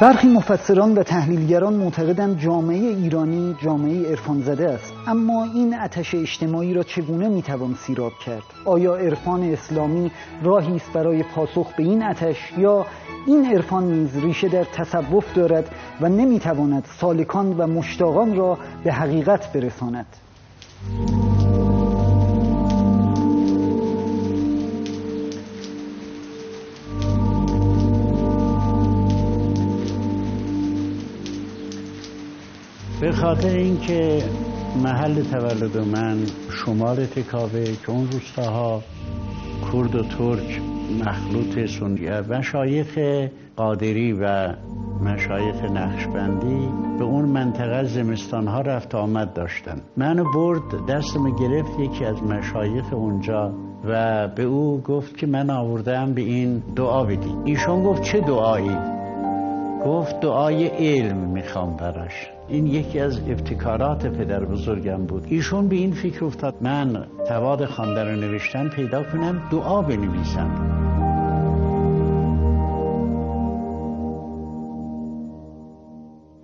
برخی مفسران و تحلیلگران معتقدند جامعه ایرانی جامعه عرفان زده است. اما این اتش اجتماعی را چگونه می‌توان سیراب کرد؟ آیا عرفان اسلامی راهی است برای پاسخ به این اتش یا این عرفان نیز ریشه در تصوف دارد و نمی‌تواند سالکان و مشتاقان را به حقیقت برساند؟ خاطر اینکه محل تولد من شمال تکاوه که اون روستاها کرد و ترک مخلوط سنیه مشایخ قادری و مشایخ نقشبندی به اون منطقه زمستان ها رفت آمد داشتن. منو برد دستم گرفت یکی از مشایخ اونجا و به او گفت که من آوردم به این دعا بدی. ایشون گفت چه دعایی؟ گفت دعای علم می‌خوام براش. این یکی از ابتکارات پدر بزرگم بود. ایشون به این فکر افتاد من تواد خواندن و نوشتن پیدا کنم دعا بنویسم.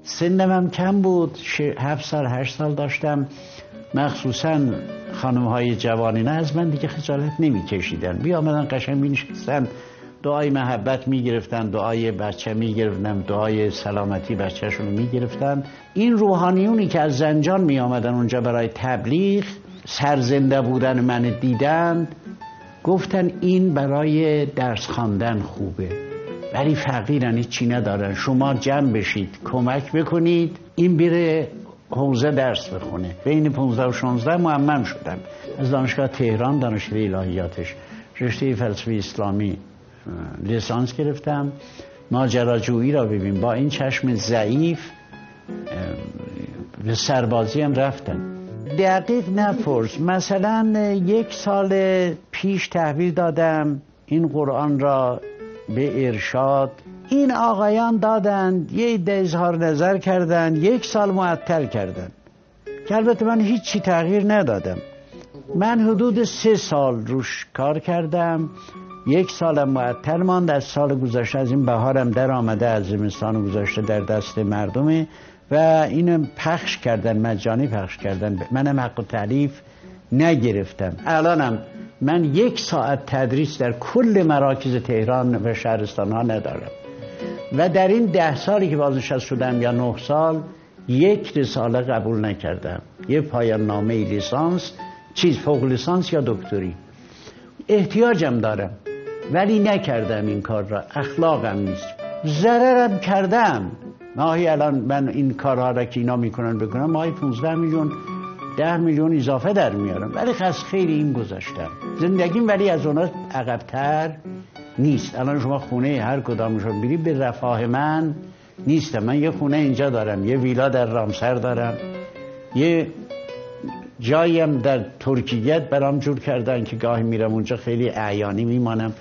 سنم هم کم بود هفت سال هشت سال داشتم. مخصوصا خانم های جوانی نه از من دیگه خجالت نمی کشیدن بیا آمدن قشنگ می نشستن دعای محبت می‌گرفتن دعای بچه می‌گرفتن دعای سلامتی بچهشون می‌گرفتن. این روحانیونی که از زنجان می اونجا برای تبلیغ سرزنده بودن من دیدند گفتن این برای درس خواندن خوبه. ولی فقیرن چی ندارن. شما جمع بشید کمک بکنید این بره حوزه درس بخونه. بین 15 و 16 معمم شدم. از دانشگاه تهران دانشگاه الهیاتش. رشته فلسفه اسلامی. لیسانس گرفتم. ماجراجویی را ببین. با این چشم ضعیف به سربازی هم رفتم دقیق نپرس. مثلا یک سال پیش تحویل دادم. این قرآن را به ارشاد. این آقایان دادند یه ایده اظهار نظر کردند یک سال معطل کردند که البته من هیچی تغییر ندادم. من حدود سه سال روش کار کردم. یک سالم معطل ماند از سال گذشته از این بهارم در آمده از زمستان گذشته در دست مردمه و اینو پخش کردن مجانی پخش کردن. منم حق تعریف نگرفتم. الانم من یک ساعت تدریس در کل مراکز تهران و شهرستان ها ندارم. و در این ده سالی که بازنشست شدم یا نه سال یک رساله قبول نکردم. یه پایان نامه لیسانس چیز فوق لیسانس یا دکتری؟ احتیاجم دارم. ولی نکردم این کار را. اخلاقم نیست. ضررم کردم. ماهی الان من این کارها را که اینا می‌کنن بکنم ماهی 15 میلیون ده میلیون اضافه در میارم. ولی خیلی خیلی این گذاشتم. زندگیم ولی از اونا عقبتر نیست. الان شما خونه هر کدامشون بری به رفاه من نیستم. من یه خونه اینجا دارم یه ویلا در رامسر دارم یه جایم در ترکیت برام جور کردن که گاهی میرم اونجا خیلی اعیانی میمانم.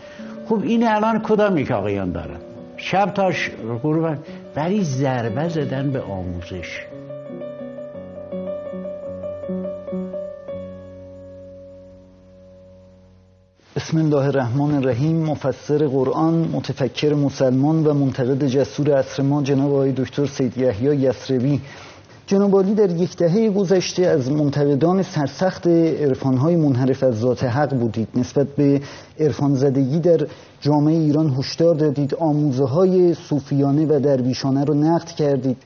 خب این الان کدام که آقایان دارن؟ شب تا غروب ولی ضربه زدن به آموزش. بسم الله الرحمن الرحیم. مفسر قرآن متفکر مسلمان و منتقد جسور عصر ما جناب آقای دکتر سید یحیی یسروی. جناب عالی در یک دهه گذشته از منتقدان سرسخت عرفانهای منحرف از ذات حق بودید. نسبت به عرفان زدگی در جامعه ایران هشدار دادید. آموزه های صوفیانه و درویشانه رو نقد کردید.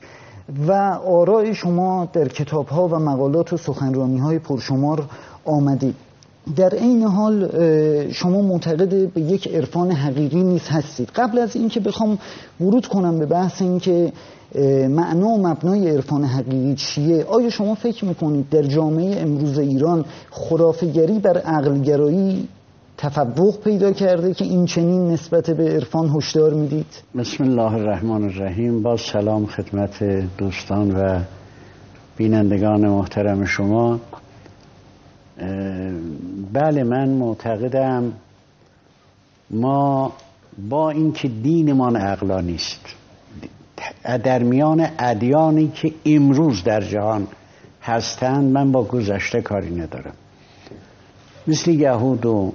و آراء شما در کتاب ها و مقالات و سخنرانی های پرشمار آمدید. در این حال شما معتقد به یک عرفان حقیقی نیز هستید. قبل از اینکه بخوام ورود کنم به بحث اینکه معنا و مبنای عرفان حقیقی چیه آیا شما فکر می‌کنید در جامعه امروز ایران خرافگری بر عقلگرایی تفوق پیدا کرده که این چنین نسبت به عرفان هشدار می‌دید؟ بسم الله الرحمن الرحیم. با سلام خدمت دوستان و بینندگان محترم شما. بله من معتقدم ما با اینکه دینمان عقلا نیست در میان ادیانی که امروز در جهان هستند من با گذشته کاری ندارم. مثل یهود و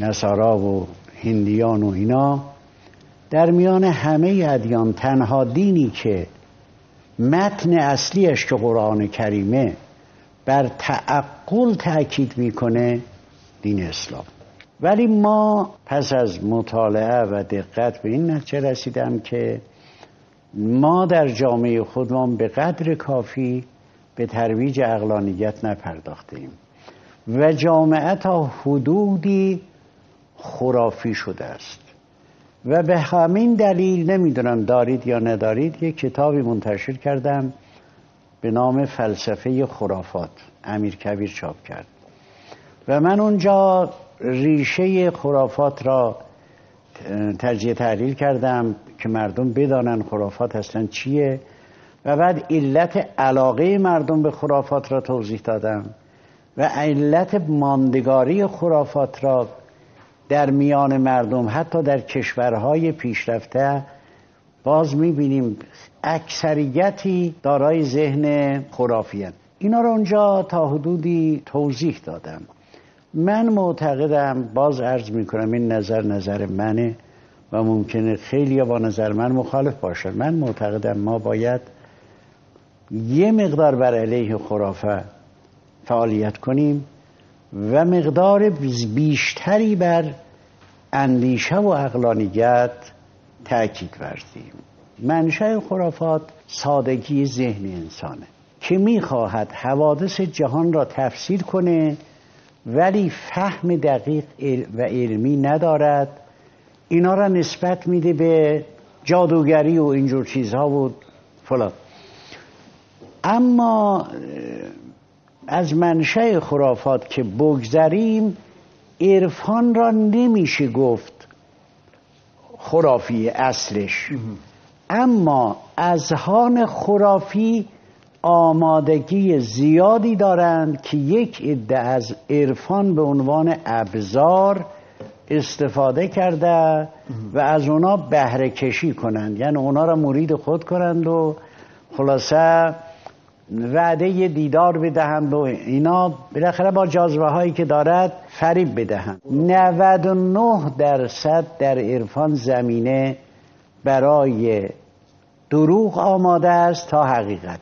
نصارا و هندیان و اینا در میان همه ادیان تنها دینی که متن اصلیش که قرآن کریمه بر تعقل تاکید می‌کنه دین اسلام. ولی ما پس از مطالعه و دقت به این نتیجه رسیدم که ما در جامعه خودمان به قدر کافی به ترویج اقلانیت نپرداختیم و جامعه تا حدودی خرافی شده است. و به همین دلیل نمی‌دونم دارید یا ندارید یک کتابی منتشر کردم به نام فلسفه خرافات امیر کبیر چاپ کرد. و من اونجا ریشه خرافات را تجزیه تحلیل کردم که مردم بدانن خرافات اصلا چیه. و بعد علت علاقه مردم به خرافات را توضیح دادم. و علت ماندگاری خرافات را در میان مردم حتی در کشورهای پیشرفته باز می‌بینیم اکثریتی دارای ذهن خرافی اینا رو اونجا تا حدودی توضیح دادم. من معتقدم باز عرض می‌کنم این نظر نظر منه و ممکنه خیلی با نظر من مخالف باشد من معتقدم ما باید یه مقدار بر علیه خرافه فعالیت کنیم و مقدار بیشتری بر اندیشه و اقلانیت تاکید ورزیم. منشه خرافات سادگی ذهن انسانه که می‌خواهد حوادث جهان را تفسیر کنه ولی فهم دقیق و علمی ندارد. اینا را نسبت میده به جادوگری و اینجور چیزها و فلان. اما از منشه خرافات که بگذریم عرفان را نمیشه گفت خرافی اصلش. اما اذهان خرافی آمادگی زیادی دارند که یک عده از عرفان به عنوان ابزار استفاده کرده و از اونا بهره کشی کنند. یعنی اونا را مرید خود کنند و خلاصه وعده دیدار بدهند و اینا بالاخره با جاذبه هایی که دارد فریب بدهند 99 درصد در عرفان زمینه برای دروغ آماده است تا حقیقت.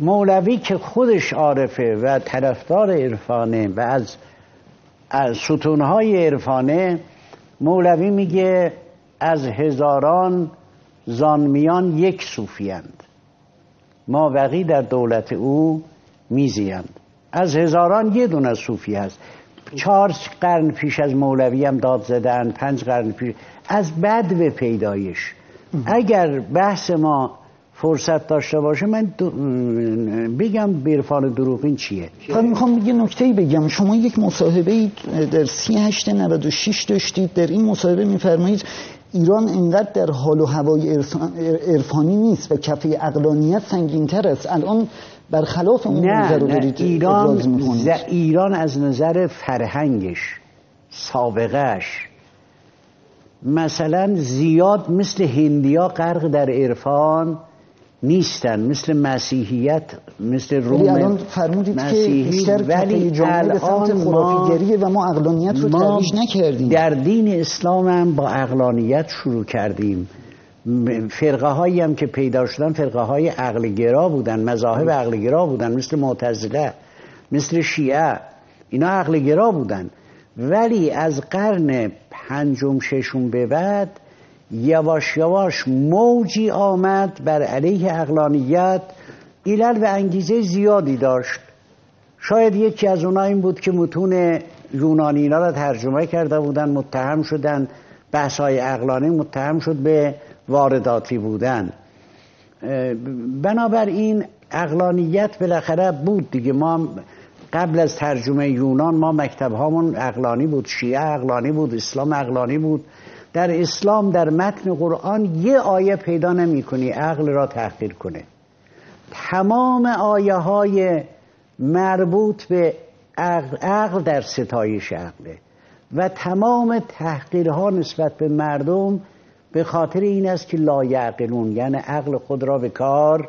مولوی که خودش عارفه و طرفدار عرفانه و از از ستونهای عرفانه مولوی میگه از هزاران زانمیان یک صوفیند ما بقی در دولت او میزیند از هزاران یه دونه صوفی هست. چهار قرن پیش از مولوی هم داد زدن پنج قرن پیش. از بد به پیدایش. اگر بحث ما فرصت داشته باشه من بگم بیرفان دروغین چیه. من می‌خوام یه نکته بگم. شما یک مصاحبه در سی هشت نود و شیش داشتید. در این مصاحبه میفرمایید ایران انقدر در حال و هوای عرفانی نیست و کفه اقلانیت سنگینتر است. الان برخلاف اون نه, نه ایران, ایران از نظر فرهنگش سابقهش مثلا زیاد مثل هندیا غرق در عرفان نیستن. مثل مسیحیت مثل روم الان فرمودید که بیشتر ولی جامعه به سمت خرافیگریه و ما اقلانیت رو ترویج نکردیم. در دین اسلام هم با اقلانیت شروع کردیم. فرقه هایی هم که پیدا شدن فرقه های عقل گرا بودن مذاهب عقل گرا بودن مثل معتزله مثل شیعه اینا عقل گرا بودن. ولی از قرن پنجم ششم به بعد یواش یواش موجی آمد بر علیه اقلانیت ایلل و انگیزه زیادی داشت. شاید یکی از اونها این بود که متون یونانی اینا را ترجمه کرده بودن متهم شدن بحث های اقلانی متهم شد به وارداتی بودن. بنابراین اقلانیت بالاخره بود دیگه. ما قبل از ترجمه یونان ما مکتب هامون اقلانی بود شیعه اقلانی بود اسلام اقلانی بود. در اسلام در متن قرآن یه آیه پیدا نمی کنی عقل را تحقیر کنه. تمام آیه های مربوط به عقل, عقل در ستایش عقله و تمام تحقیرها نسبت به مردم به خاطر این است که لایعقلون یعنی عقل خود را به کار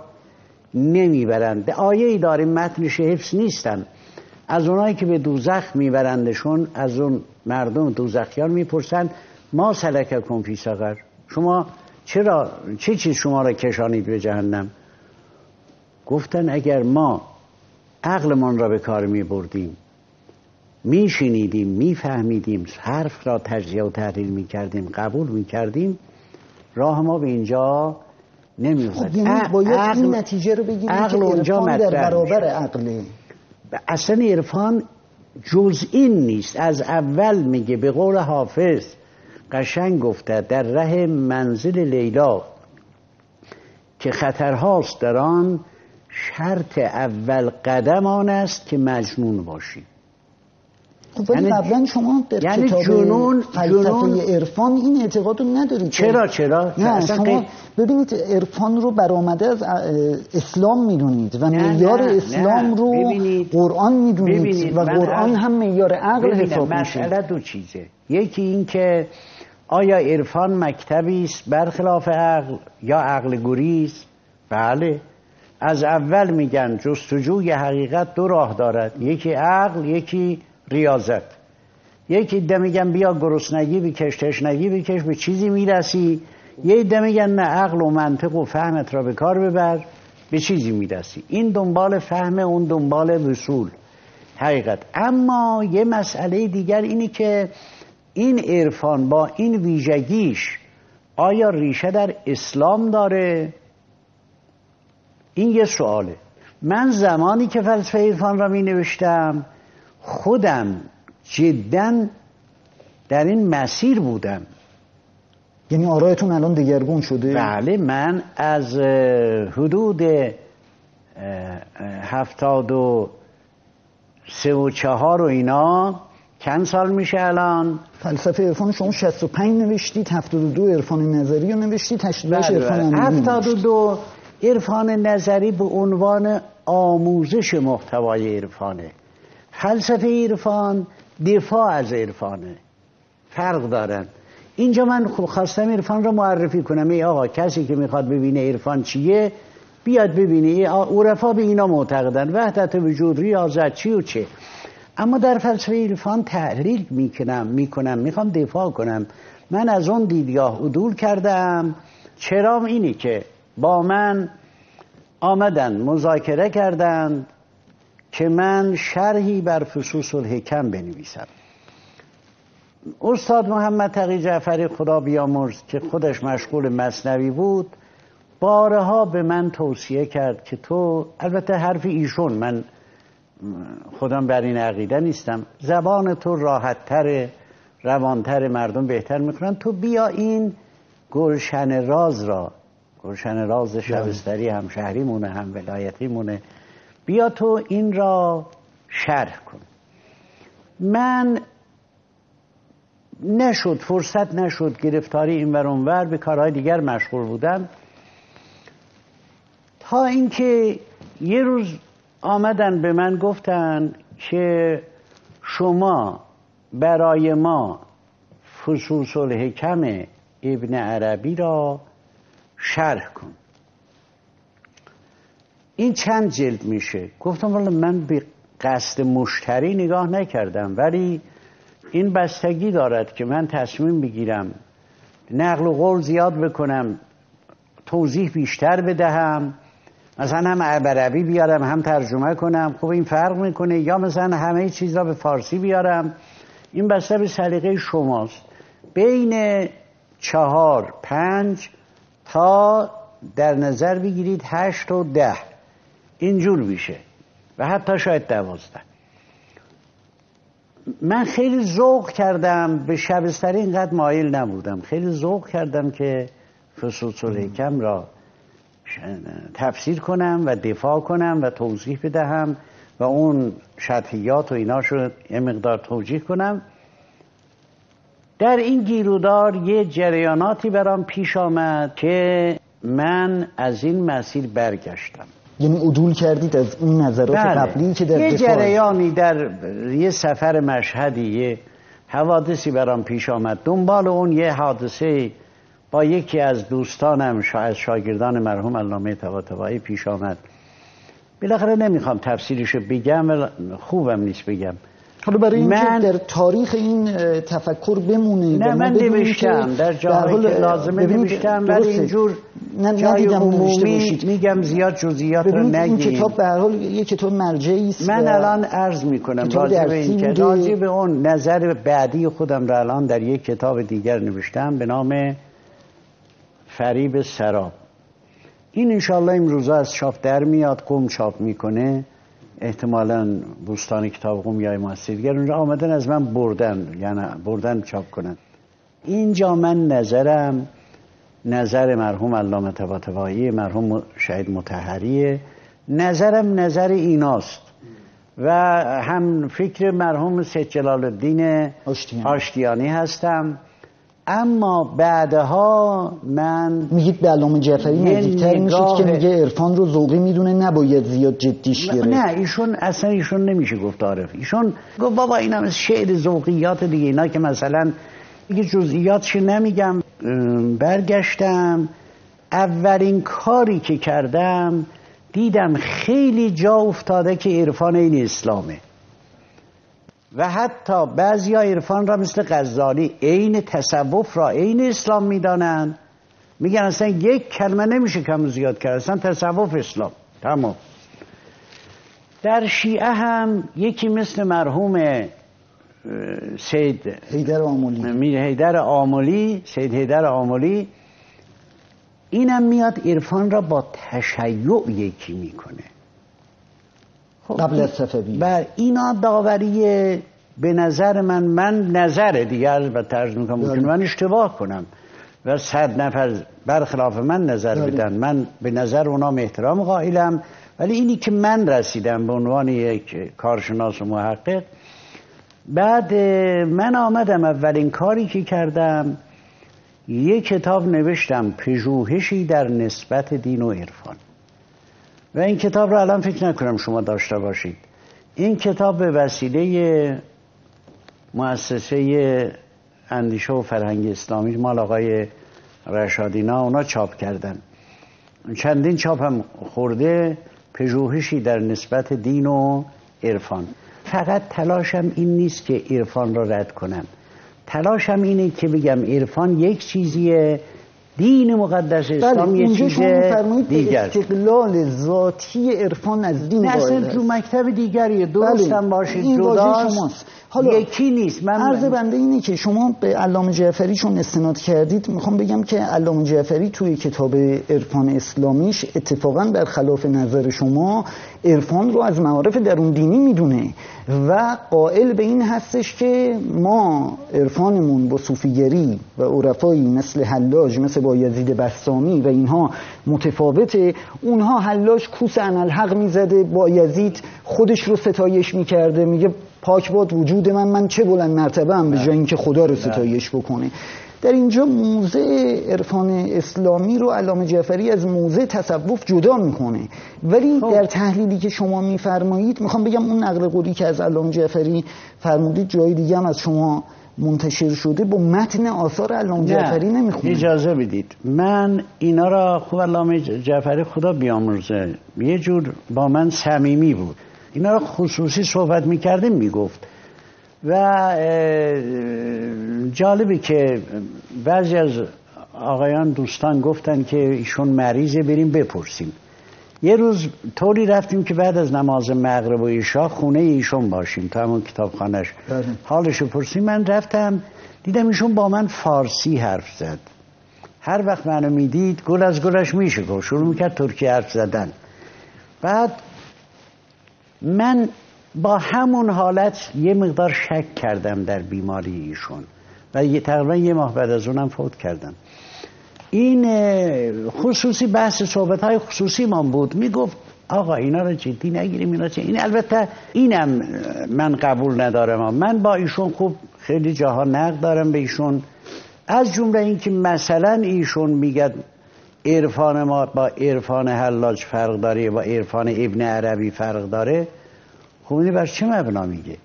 نمی‌برند. آیه ای داریم متنش حفظ نیستن. از اونایی که به دوزخ میبرندشون از اون مردم دوزخیان می‌پرسند ما سلک فی سقر. شما چرا چه چیز شما را کشانید به جهنم؟ گفتن اگر ما عقلمان را به کار می بردیم می شنیدیم می فهمیدیم حرف را تجزیه و تحلیل می کردیم قبول می کردیم راه ما به اینجا نمی خب یعنی باید عقل این نتیجه رو بگیریم عقل که اونجا در برابر عقله اصلا عرفان جز این نیست. از اول میگه به قول حافظ قشنگ گفته در ره منزل لیلا که خطرهاست در آن شرط اول قدم آن است که مجنون باشی. خب ولی یعنی قبلا شما در یعنی کتاب جنون فلسفه عرفان این اعتقاد رو ندارید. چرا چرا؟ نه شما ببینید عرفان رو برآمده از اسلام می‌دونید و معیار اسلام رو قرآن می‌دونید و قرآن هم معیار عقل حساب میشه. مسئله دو چیزه. یکی این که آیا عرفان مکتبی است برخلاف عقل یا عقل گریز بله. از اول میگن جستجوی حقیقت دو راه دارد. یکی عقل یکی ریاضت. یکی ده میگن بیا گرسنگی بکش تشنگی بکش به چیزی می‌رسی. یه ده میگن نه عقل و منطق و فهمت را به کار ببر به چیزی می‌رسی. این دنبال فهم اون دنبال وصول. حقیقت. اما یه مسئله دیگر اینی که این عرفان با این ویژگیش آیا ریشه در اسلام داره؟ این یه سواله. من زمانی که فلسفه عرفان را می نوشتم خودم جدا در این مسیر بودم. یعنی آرایتون الان دگرگون شده؟ بله من از حدود هفتاد و سه و چهار و اینا چند سال میشه الان؟ فلسفه عرفان شما 65 نوشتید 72 عرفان نظری رو نوشتید 88 بله عرفان بله. 72 عرفان نظری به عنوان آموزش محتوای عرفانه. فلسفه عرفان دفاع از عرفانه. فرق دارن. اینجا من خوب خواستم عرفان رو معرفی کنم. ای آقا کسی که می‌خواد ببینه عرفان چیه بیاد ببینه. عرفا به اینا معتقدن. وحدت وجود ریاضت چی و چه. اما در فلسفه عرفان تحلیل می‌کنم می‌کنم می‌خوام دفاع کنم. من از اون دیدگاه عدول کردم. چرا اینی که با من آمدن مذاکره کردند که من شرحی بر فصوص الحکم بنویسم. استاد محمد تقی جعفری خدا بیامرز که خودش مشغول مصنوی بود بارها به من توصیه کرد که تو البته حرف ایشون من خودم بر این عقیده نیستم. زبان تو راحتتر روانتر مردم بهتر می‌کنن تو بیا این گلشن راز را. گلشن راز شبستری هم شهری مونه هم ولایتی مونه بیا تو این را شرح کن. من نشد فرصت نشد گرفتاری این ور به کارهای دیگر مشغول بودم. تا اینکه یه روز آمدن به من گفتن که شما برای ما فصوص الحکم ابن عربی را شرح کن. این چند جلد میشه؟ گفتم والا من به قصد مشتری نگاه نکردم ولی این بستگی دارد که من تصمیم بگیرم نقل و قول زیاد بکنم توضیح بیشتر بدهم. مثلا هم عربی بیارم هم ترجمه کنم. خب این فرق می‌کنه. یا مثلا همه چیز را به فارسی بیارم. این بسته به سلیقه شماست. بین چهار پنج تا در نظر بگیرید هشت و ده. اینجور میشه. و حتی شاید دوازده. من خیلی ذوق کردم. به شبستری اینقدر مایل نبودم. خیلی ذوق کردم که فسوس الحکم را تفسیر کنم و دفاع کنم و توضیح بدهم و اون شطحیات و اینا شد یه مقدار توجیه کنم. در این گیرودار یه جریاناتی برام پیش آمد که من از این مسیر برگشتم. یعنی عدول کردید از اون نظرات بله. قبلی که در یه جریانی در یه سفر مشهدی یه حوادثی برام پیش آمد. دنبال اون یه حادثه با یکی از دوستانم از شاگردان مرحوم علامه طباطبایی پیش آمد. بالاخره نمی‌خوام تفسیرشو بگم خوبم نیست بگم. حالا برای اینکه من... در تاریخ این تفکر بمونه نه من نوشتم. در جایی که لازمه نوشتم ولی اینجور نه جای عمومی میگم زیاد جزئیات رو نگیم این کتاب به هر حال یه کتاب مرجعی است من الان عرض می‌کنم راجع به این که راجع به اون نظر بعدی خودم رو الان در یک کتاب دیگر نوشتم به نام فریب سراب. این انشالله امروزا از چاپ در میاد قوم چاپ می‌کنه. احتمالا بوستان کتاب قوم یا مؤسسه اونجا آمدن از من بردن یعنی بردن چاپ کنن. اینجا من نظرم نظر مرحوم علامه طباطبایی مرحوم شهید متحریه نظرم نظر ایناست. و هم فکر مرحوم سید جلال الدین آشتیانی هستم. اما بعدها من میگید به علامه جعفری نزدیکتر میشید که میگه عرفان رو ذوقی می‌دونه نباید زیاد جدیش گرفت نه ایشون اصلا ایشون نمیشه گفت عارف. ایشون گفت بابا این هم شعر ذوقیات دیگه اینا که مثلا دیگه جزئیاتش نمیگم. برگشتم اولین کاری که کردم دیدم خیلی جا افتاده که عرفان این اسلامه. و حتی بعضی ها عرفان را مثل غزالی عین تصوف را عین اسلام می‌دانند. میگن اصلا یک کلمه نمیشه کم زیاد کرد اصلا تصوف اسلام. تمام. در شیعه هم یکی مثل مرحوم سید حیدر آمولی. حیدر آمولی سید حیدر آمولی. اینم میاد عرفان را با تشیع یکی می‌کنه. خب. قبل از صفوی و اینا داوری به نظر من من نظر دیگر و ترجمه می‌کنم ممکن من اشتباه کنم و صد نفر برخلاف من نظر بدن. من به نظر اونام احترام قائلم. ولی اینی که من رسیدم به عنوان یک کارشناس و محقق بعد من آمدم اولین کاری که کردم یک کتاب نوشتم پژوهشی در نسبت دین و عرفان. و این کتاب رو الان فکر نکنم شما داشته باشید. این کتاب به وسیله مؤسسه اندیشه و فرهنگ اسلامی مال آقای رشادینا اونا چاپ کردن. چندین چاپ هم خورده پژوهشی در نسبت دین و عرفان. فقط تلاشم این نیست که عرفان را رد کنم. تلاشم اینه که بگم عرفان یک چیزیه دین مقدس اسلام یه چیز دیگر. استقلال ذاتی عرفان از دین نه اصلا تو مکتب دیگریه درست بله. هم باشید جداست. حالا یکی نیست. من عرض بنده اینه که شما به علامه جعفری چون استناد کردید. می‌خوام بگم که علامه جعفری توی کتاب عرفان اسلامیش اتفاقا برخلاف نظر شما عرفان رو از معارف درون دینی می‌دونه و قائل به این هستش که ما عرفانمون با صوفیگری و عرفایی مثل حلاج مثل با یزید بستامی و اینها متفاوته. اونها حلاج کوس انالحق می‌زده با یزید خودش رو ستایش می‌کرده میگه پاک باد وجود من من چه بلند مرتبه هم به جای اینکه خدا رو ستایش بکنه؟ در اینجا موزه عرفان اسلامی رو علامه جعفری از موزه تصوف جدا می‌کنه. ولی خب. در تحلیلی که شما میفرمایید می‌خوام بگم اون نقل قولی که از علامه جعفری فرمودید جای دیگه هم از شما منتشر شده با متن آثار علامه جعفری نمی‌خونه اجازه بدید. من اینا را خوب علامه جعفری خدا بیامرزه. یه جور با من صمیمی بود. اینا را خصوصی صحبت می‌کردیم می‌گفت. و جالبه که بعضی از آقایان دوستان گفتن که ایشون مریضه بریم بپرسیم. یه روز طوری رفتیم که بعد از نماز مغرب و ایشا خونه ایشون باشیم تا همون کتابخانش بله. حالشو پرسیم من رفتم دیدم ایشون با من فارسی حرف زد. هر وقت منو می‌دید گل از گلش میشه گفت شروع می‌کرد ترکی حرف زدن. بعد من با همون حالت یه مقدار شک کردم در بیماری ایشون و یه تقریبا یه ماه بعد از اونم فوت کردم. این خصوصی بحث صحبت های خصوصی من بود. می‌گفت آقا اینا رو جدی نگیریم اینا چه این البته اینم من قبول ندارم. من با ایشون خوب خیلی جاها نقد دارم به ایشون. از جمله اینکه مثلا ایشون میگه عرفان ما با عرفان حلاج فرق داره با عرفان ابن عربی فرق داره. خب بر چه مبنا میگه؟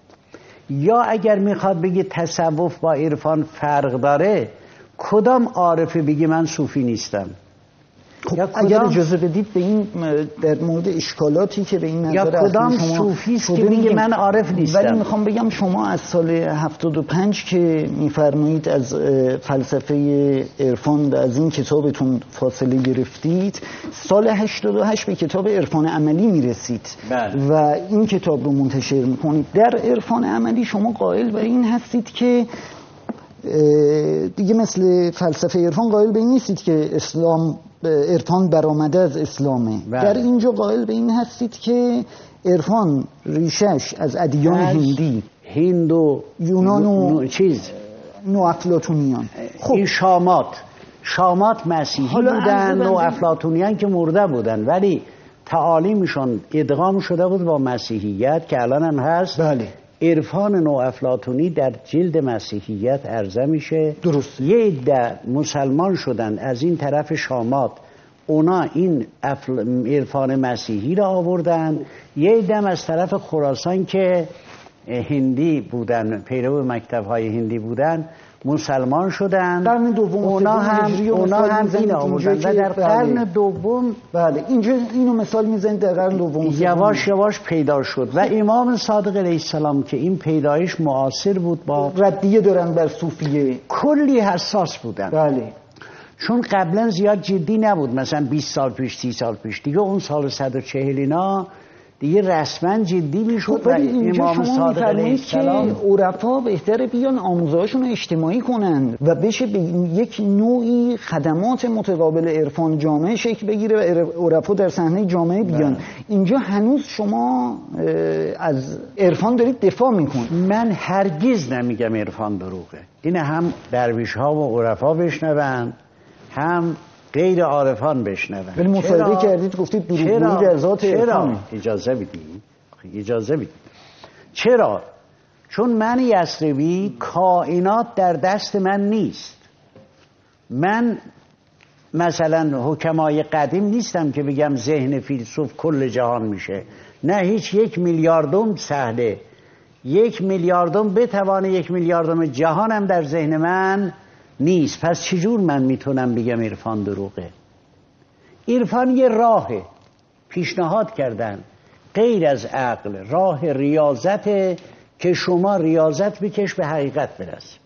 یا اگر می‌خواد بگه تصوف با عرفان فرق داره کدام عارفه بگه من صوفی نیستم؟ خب اگر اجازه بدید به این در مورد اشکالاتی که به این نظر یا کدام صوفیست که میگه من عارف نیستم ولی می‌خوام بگم شما از سال 75 که میفرمایید از فلسفه عرفان و از این کتابتون فاصله گرفتید سال 88 به کتاب عرفان عملی می‌رسید بله. و این کتاب رو منتشر می‌کنید در عرفان عملی شما قائل به این هستید که دیگه مثل فلسفه عرفان قائل به این نیستید که اسلام عرفان برآمده از اسلامه بله. در اینجا قائل به این هستید که عرفان ریشش از ادیان هندی هند و یونان و نو... چیز. نو افلاتونیان خب. این شامات. شامات مسیحی بودن نو افلاتونیان که مرده بودن ولی تعالیمشون ادغام شده بود با مسیحیت که الان هم هست. بله. عرفان نو افلاتونی در جلد مسیحیت عرضه میشه. درست. یه عده مسلمان شدن. از این طرف شامات. اونا این عرفان مسیحی را آوردن. یه عده از طرف خراسان که هندی بودن پیرو مکتب های هندی بودن مسلمان شدن قرن دوم اونا هم اونا هم این آوردن. و در قرن دوم بله. اینجا اینو مثال می‌زنید در قرن دوم یواش یواش پیدا شد. و امام صادق علیه السلام که این پیدایش معاصر بود با ردیه دارن بر صوفیه. کلی حساس بودن. بله. چون قبلا زیاد جدی نبود. مثلا 20 سال پیش 30 سال پیش. دیگه اون سال 140 اینا دیگه رسما جدی می‌شد و امام صادق علیه السلام که عرفا بهتره بیان آموزهاشون اجتماعی کنند و بشه به یک نوعی خدمات متقابل عرفان جامعه شکل بگیره و عرفا در صحنه جامعه بیان. ده. اینجا هنوز شما از عرفان دارید دفاع می‌کنید. من هرگز نمیگم عرفان دروغه. این هم درویش ها و عرفا بشنون هم غیر عارفان بشنون ولی مصاحبه کردید گفتید دروغگویی در ذات چرا اجازه بدید؟ اجازه بدید. چرا؟ چون من یسروی کائنات در دست من نیست. من مثلا حکمای قدیم نیستم که بگم ذهن فیلسوف کل جهان میشه. نه هیچ یک میلیاردم سهله. یک میلیاردم بتوانه یک میلیاردم جهانم در ذهن من نیست. پس چجور من می‌تونم بگم عرفان دروغه؟ عرفان یه راهه. پیشنهاد کردن. غیر از عقل. راه ریاضت که شما ریاضت بکش به حقیقت برس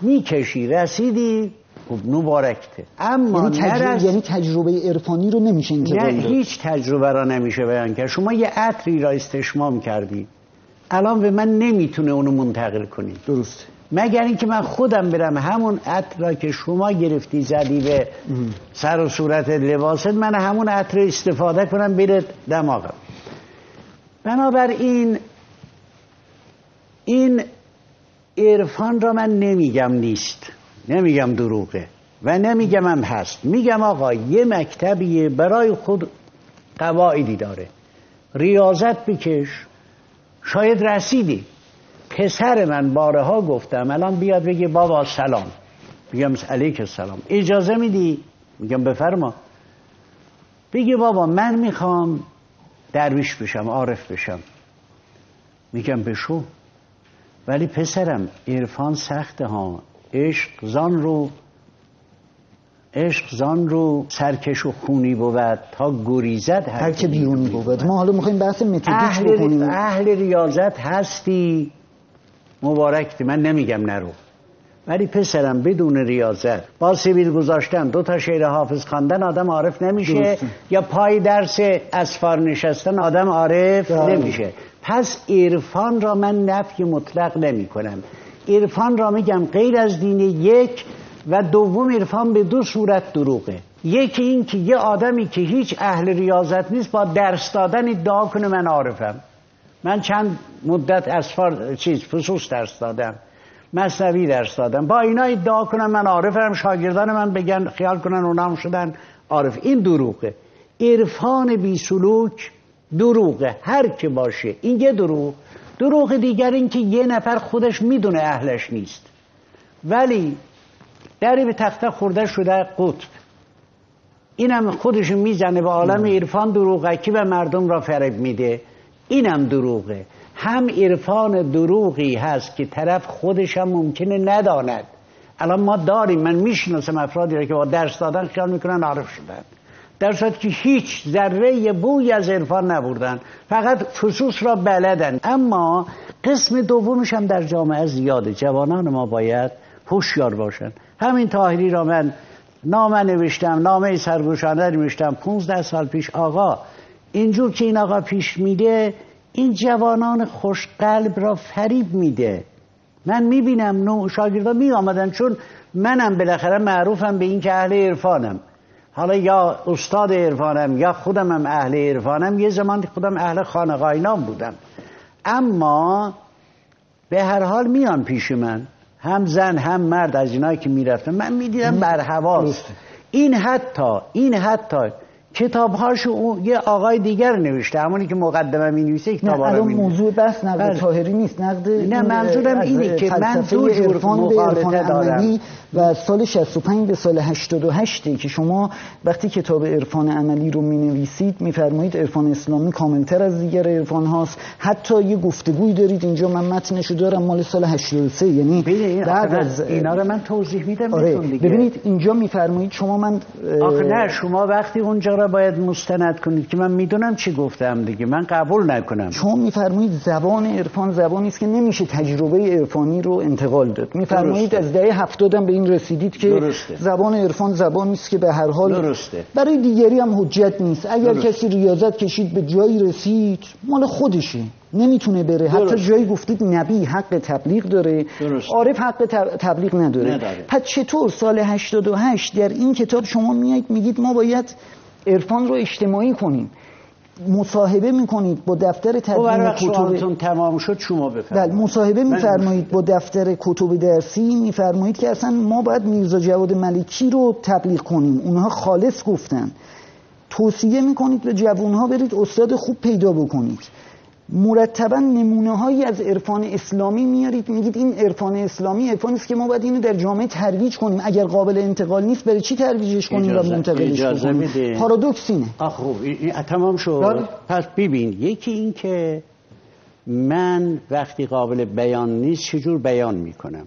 می‌کشی. رسیدی. خب مبارکته. اما یعنی تجربه, نرس... یعنی تجربه عرفانی رو نمیشه نه هیچ تجربه را نمیشه بیان کرد. شما یه عطری را استشمام کردی. الان به من نمی‌تونه اونو منتقل کنی. درست مگر اینکه من خودم برم همون عطر را که شما گرفتی زدی به سر و صورت لباست من همون عطر استفاده کنم بره دماغم بنابراین این عرفان را من نمیگم نیست نمیگم دروغه و نمیگم هم هست. میگم آقا یه مکتبیه برای خود قواعدی داره. ریاضت بکش شاید رسیدی. پسر من بارها گفتم الان بیاد بگه بابا سلام. میگم علیک السلام. اجازه میدی؟ میگم بفرما. بگه بابا من می‌خوام درویش بشم عارف بشم. میگم بشو. ولی پسرم عرفان سخته ها. عشق زان رو عشق زان رو سرکش و خونی بود تا گریزت هر که بیرونی بود. ما حالا می‌خوایم بحث متدیک اهل بکنیم. اهل ریاضت هستی. مبارک من نمیگم نرو. ولی پسرم بدون ریاضت با سیبیل گذاشتن دو تا شعر حافظ خواندن آدم عارف نمیشه. درسته. یا پای درس اسفار نشستن آدم عارف. نمیشه. پس عرفان را من نفی مطلق نمی کنم عرفان را میگم غیر از دین یک و دوم عرفان به دو صورت دروغه. یکی این که یه آدمی که هیچ اهل ریاضت نیست با درس دادن ادعا کنه من عارفم. من چند مدت اسفار چیز فسوس درس دادم. مصنوی درس دادم. با اینا ادعا کنم من عارفم شاگردان من بگن خیال کنن اونام شدن عارف. این دروغه. عرفان بی سلوک دروغه. هر که باشه. این یه دروغ. دروغ دیگر این که یه نفر خودش می‌دونه اهلش نیست. ولی دری به تخته خورده شده قطب. اینم خودش می‌زنه به عالم عرفان دروغه که به مردم را فریب میده. اینم دروغه. هم عرفان دروغی هست که طرف خودش هم ممکنه نداند. الان ما داریم من می‌شناسم افرادی را که با درس دادن خیال می‌کنن عارف شدن. در صورت که هیچ ذره بوی از عرفان نبردن. فقط فسوس را بلدن. اما قسم دومش هم در جامعه زیاده. جوانان ما باید هوشیار باشن. همین تاهری را من نامه نوشتم نامه سرگوشانه نوشتم. 15 سال پیش آقا اینجور که این آقا پیش میده این جوانان خوشقلب را فریب میده. من می‌بینم نو شاگردان می آمدن چون منم بالاخره معروفم به این که اهل عرفانم. حالا یا استاد عرفانم یا خودم هم اهل عرفانم یه زمان خودم اهل خانقاه بودم. اما به هر حال میان پیش من هم زن هم مرد از اینایی که می‌رفتن. من می‌دیدم بر حواست این حتی این حتی کتاب هاشو یه آقای دیگر نوشته همونی که مقدمه می نویسه کتاب نه الان موضوع بحث نقد بله. تاهری نیست نقد نه منظورم اینه که من دو جور مخالطه دارم و سال 65 به سال 88 که شما وقتی کتاب عرفان عملی رو می نویسید میفرمایید عرفان اسلامی کاملتر از دیگر عرفان هاست حتی یه گفتگوی دارید اینجا من متنشو دارم مال سال 83 یعنی بعد از اینا رو من توضیح میدم آره. ببینید اینجا میفرمایید شما من آخه نه شما وقتی اونجا را باید مستند کنید که من می‌دونم چی گفتم دیگه. من قبول نکنم. شما میفرمایید زبان عرفان زبانی است که نمیشه تجربه عرفانی رو انتقال داد. میفرمایید از دهه 70 به این رسیدید که درسته. زبان عرفان زبانی است که به هر حال درسته. برای دیگری هم حجت نیست. اگر کسی ریاضت کشید به جایی رسید مال خودشه. نمی‌تونه بره. حتی جایی گفتید نبی حق تبلیغ داره. عارف حق تبلیغ نداره. نداره. پس چطور سال 88 در این کتاب شما میایید میگید ما باید عرفان رو اجتماعی کنیم. مصاحبه می‌کنید با دفتر تدوین کتب تمام شد شما بفرمایید. بله مصاحبه میفرمایید با دفتر کتب درسی میفرمایید که اصلا ما باید میرزا جواد ملکی رو تبلیغ کنیم. اونها خالص گفتن. توصیه می‌کنید به جوانها برید استاد خوب پیدا بکنید. مرتبا نمونه هایی از عرفان اسلامی میارید میگید این عرفان اسلامی عرفانی است که ما باید اینو در جامعه ترویج کنیم. اگر قابل انتقال نیست برای چی ترویجش کنیم و منتقلش کنیم پارادوکس اینه. خوب. تمام شد. بله. پس ببین یکی این که من وقتی قابل بیان نیست چجور بیان می‌کنم؟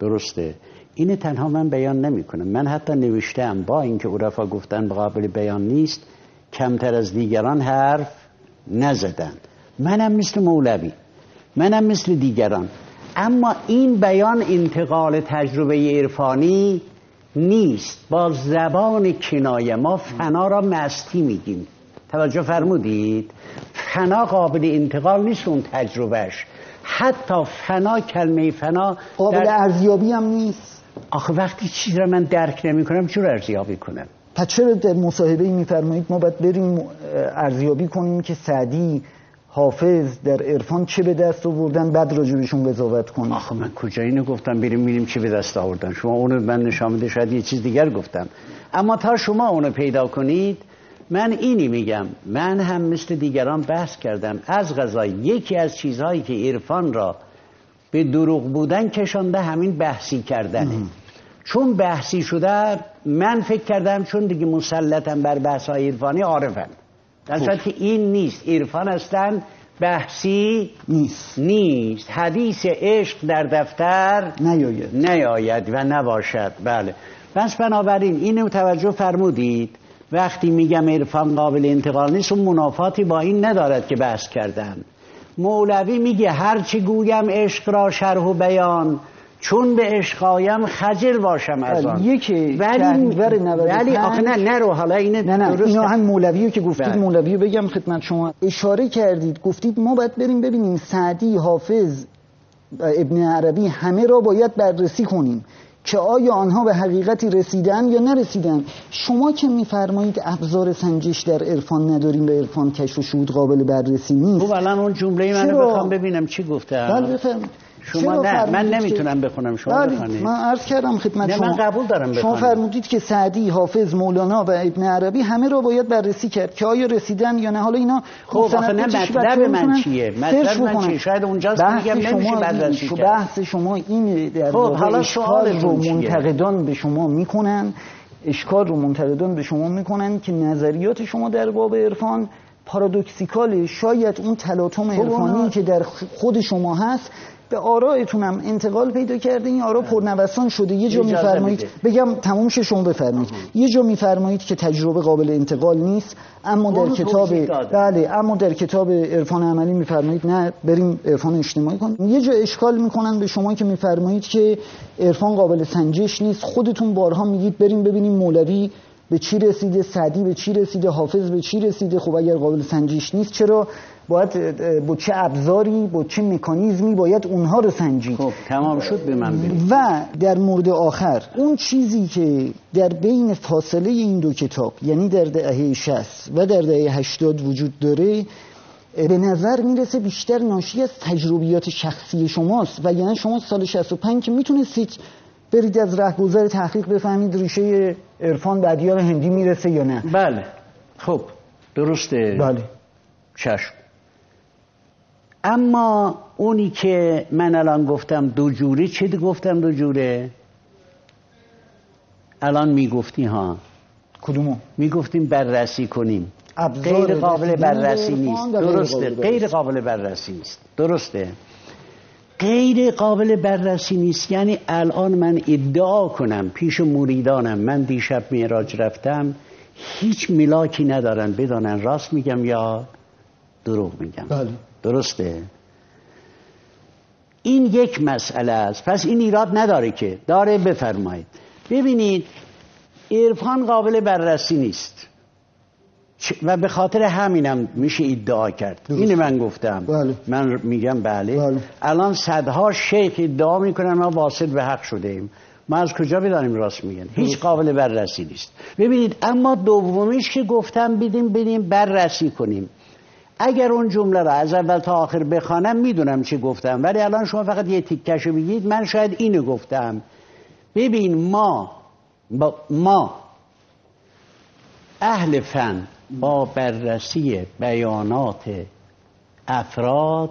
درسته. این تنها من بیان نمی‌کنم. من حتی نوشتم با اینکه عرفا گفتن قابل بیان نیست کمتر از دیگران حرف نزدند. منم مثل مولوی منم مثل دیگران. اما این بیان انتقال تجربه عرفانی نیست. با زبان کنایه ما فنا را مستی میگیم. توجه فرمودید؟ فنا قابل انتقال نیست اون تجربهش حتی فنا کلمه فنا قابل ارزیابی هم نیست. آخه وقتی چیز را من درک نمی کنم چرا ارزیابی کنم؟ پس چرا در مصاحبه میفرمایید؟ ما باید بریم ارزیابی کنیم که سعدی حافظ در عرفان چه به دست آوردن؟ بعد راجبشون قضاوت کنیم آخه من کجا اینو گفتم؟ بریم میریم چه به دست آوردن. شما اونو من نشان بده شاید یه چیز دیگر گفتم. اما تا شما اونو پیدا کنید من اینی میگم. من هم مثل دیگران بحث کردم. از غذا یکی از چیزهایی که عرفان را به دروغ بودن کشانده همین بحثی کردنه چون بحثی شده من فکر کردم چون دیگه مسلطم بر بحث های عرفانی عارفم. در صورت که این نیست. عرفان هستن بحثی نیست. نیست. حدیث عشق در دفتر نیاید. نیاید و نباشد. بله. پس بنابراین اینو توجه فرمودید. وقتی میگم عرفان قابل انتقال نیست اون منافاتی با این ندارد که بحث کردن. مولوی میگه هرچی گویم عشق را شرح و بیان. چون به عشقایم خجل باشم از آن. یکی ولی ولی آخه نه نرو حالا اینه نه نه اینا هم مولوی که گفتید بله. مولوی بگم خدمت شما. اشاره کردید گفتید ما باید بریم ببینیم سعدی حافظ ابن عربی همه را باید بررسی کنیم که آیا آنها به حقیقتی رسیدن یا نرسیدن. شما که میفرمایید ابزار سنجش در عرفان نداریم به عرفان کشف و شهود قابل بررسی نیست. خب الان اون جمله منو بخوام ببینم چی گفته. بله شما نه من نمی‌تونم بخونم شما بله، بخونید. من عرض کردم خدمت شما من قبول دارم بخونم شما فرمودید که سعدی حافظ مولانا و ابن عربی همه را باید بررسی کرد که آیا رسیدن یا نه. حالا اینا خب آخه نه مطلب من چیه؟ مطلب من چیه؟ شاید اونجاست میگم نمیشه بررسی کرد. بحث شما این در خب حالا سوال رو منتقدان به شما می‌کنن. اشکال رو منتقدان به شما می‌کنن که نظریات شما در باب عرفان پارادوکسیکاله. شاید اون تلاطم خب، عرفانی که در خود شما هست به آرایتونم انتقال پیدا کرده این آرا پرنوسان شده. یه جا میفرمایید. بگم تموم شه شما بفرمایید. یه جا میفرمایید که تجربه قابل انتقال نیست. اما در کتاب بله اما در کتاب عرفان عملی میفرمایید نه بریم عرفان اجتماعی کنیم. یه جا اشکال می‌کنن به شما که میفرمایید که عرفان قابل سنجش نیست. خودتون بارها میگید بریم ببینیم مولوی به چی رسیده سعدی؟ به چی رسیده حافظ؟ به چی رسیده؟ خب اگر قابل سنجش نیست چرا باید با چه ابزاری با چه مکانیزمی باید اونها رو سنجید؟ خب تمام شد به من و در مورد آخر اون چیزی که در بین فاصله این دو کتاب یعنی در دهه 60 و در دهه 80 وجود داره به نظر می‌رسه بیشتر ناشی از تجربیات شخصی شماست. و یعنی شما سال 65 که می‌تونستید برید از رهگذر تحقیق بفهمید ریشه عرفان به ادیان هندی می‌رسه یا نه. بله. خب درسته بله. چشم. اما اونی که من الان گفتم دو جوره چه گفتم دو جوره؟ الان می‌گفتی ها. کدومو؟ می‌گفتیم بررسی کنیم. غیر قابل بررسی نیست. درسته. غیر قابل بررسی نیست. درسته؟ غیر قابل بررسی نیست. یعنی الان من ادعا کنم پیش مریدانم من دیشب میراج رفتم هیچ ملاکی ندارن. بدانن راست میگم یا دروغ میگم. بله. درسته؟ این یک مسئله است. پس این ایراد نداره که. داره بفرمایید. ببینید عرفان قابل بررسی نیست. و به خاطر همینم میشه ادعا کرد. این من گفتم. بله. من میگم بله. بله. الان صدها شیخ ادعا می‌کنن ما واصل به حق شده ایم ما از کجا بدانیم راست میگن؟ هیچ قابل بررسی نیست. ببینید اما دومیش که گفتم بیدیم بدیم بررسی کنیم. اگر اون جمله را از اول تا آخر بخوانم می‌دونم چی گفتم. ولی الان شما فقط یه تیکشو بگید من شاید اینو گفتم. ببین ما با ما اهل فن با بررسی بیانات افراد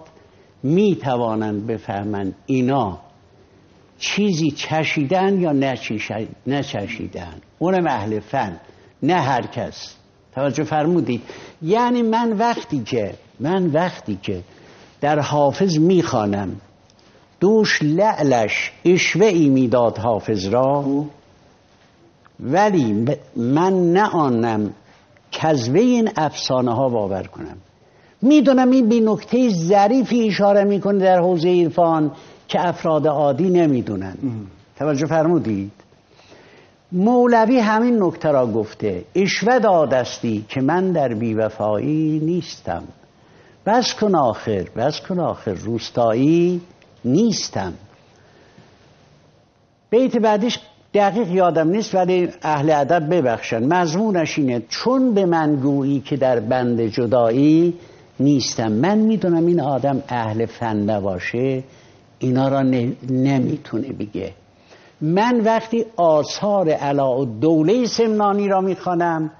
می توانند بفهمند اینا چیزی چشیدن یا نچشیدن. اونم اهل فن نه هر کس. توجه فرمودید؟ یعنی من وقتی که من وقتی که در حافظ می‌خوانم دوش لعلش اشوه ای می‌داد حافظ را ولی من نه آنم کذبه این افسانه ها باور کنم. می‌دونم این بی نکته ظریفی اشاره می‌کنه در حوزه عرفان که افراد عادی نمی‌دونن. توجه فرمودید؟ مولوی همین نکته را گفته اشوه دادستی که من در بیوفایی نیستم. بس کن آخر بس کن آخر روستایی نیستم. بیت بعدش دقیق یادم نیست ولی اهل ادب ببخشن. مضمونش اینه چون به من گویی که در بند جدایی نیستم. من می‌دونم این آدم اهل فن نباشه. اینا را نمی‌تونه بگه. من وقتی آثار علا و دوله سمنانی را می‌خوانم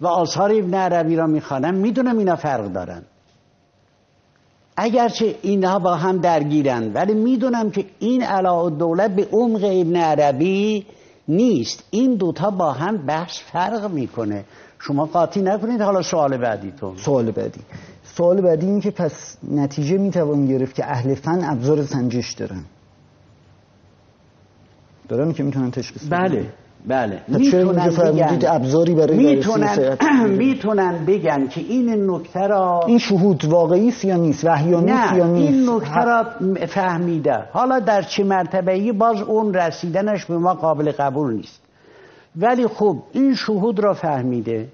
و آثار ابن عربی را می‌خوانم می‌دونم اینا فرق دارن. اگرچه اینها با هم درگیرن ولی می‌دونم که این علا دولت به عمق ابن عربی نیست. این دوتا با هم بحث فرق می‌کنه. شما قاطی نکنید حالا سوال بعدیتون سوال بعدی. سوال بعدی این که پس نتیجه می‌توان گرفت که اهل فن ابزار سنجش دارن. دارن که می‌تونن تشخیص بله. بله. می‌تونن بگن. ابزاری برای می‌تونن می‌تونن بگن که این نکته را این شهود واقعی است یا نیست؟ وحیانی است یا نیست این نکته را فهمیده. حالا در چه مرتبه باز اون رسیدنش به ما قابل قبول نیست. ولی خب این شهود را فهمیده.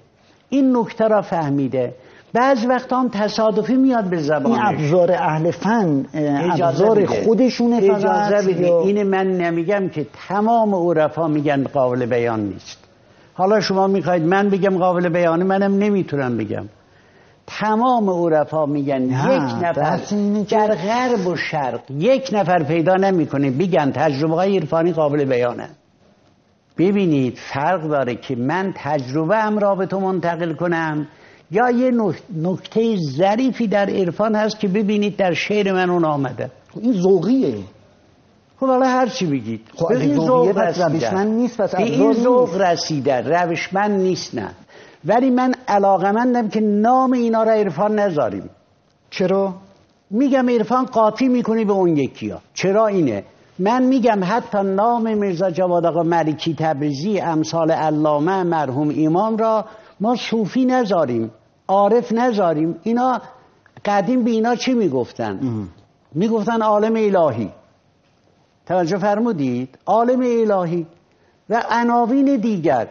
این نکته را فهمیده. بعض وقت هم تصادفی میاد به زبانش. این ابزار اهل فن ابزار خودشونه اجازه بده این من نمیگم که تمام عرفا میگن قابل بیان نیست. حالا شما می‌خواید من بگم قابل بیان منم نمی‌تونم بگم. تمام عرفا میگن یک نفر در غرب و شرق یک نفر پیدا نمی‌کنه. بگن تجربه های عرفانی قابل بیانه. ببینید فرق داره که من تجربه ام را به تو منتقل کنم یا یه نکته ظریفی در عرفان هست که ببینید در شعر من اون آمده. خب این ذوقیه. خب حالا هر چی بگید. خب این ذوق روشمند نیست پس این ذوق رسیده روشمند نیست نه. ولی من علاقمندم که نام اینا را عرفان نذاریم. چرا؟ میگم عرفان قاطی می‌کنی به اون یکی ها چرا اینه؟ من میگم حتی نام میرزا جواد آقا ملکی تبریزی امثال علامه مرحوم ایمام را ما صوفی نذاریم عارف نذاریم. اینا قدیم به اینا چی می‌گفتن؟ می‌گفتن عالم الهی. توجه فرمودید؟ عالم الهی و عناوین دیگر.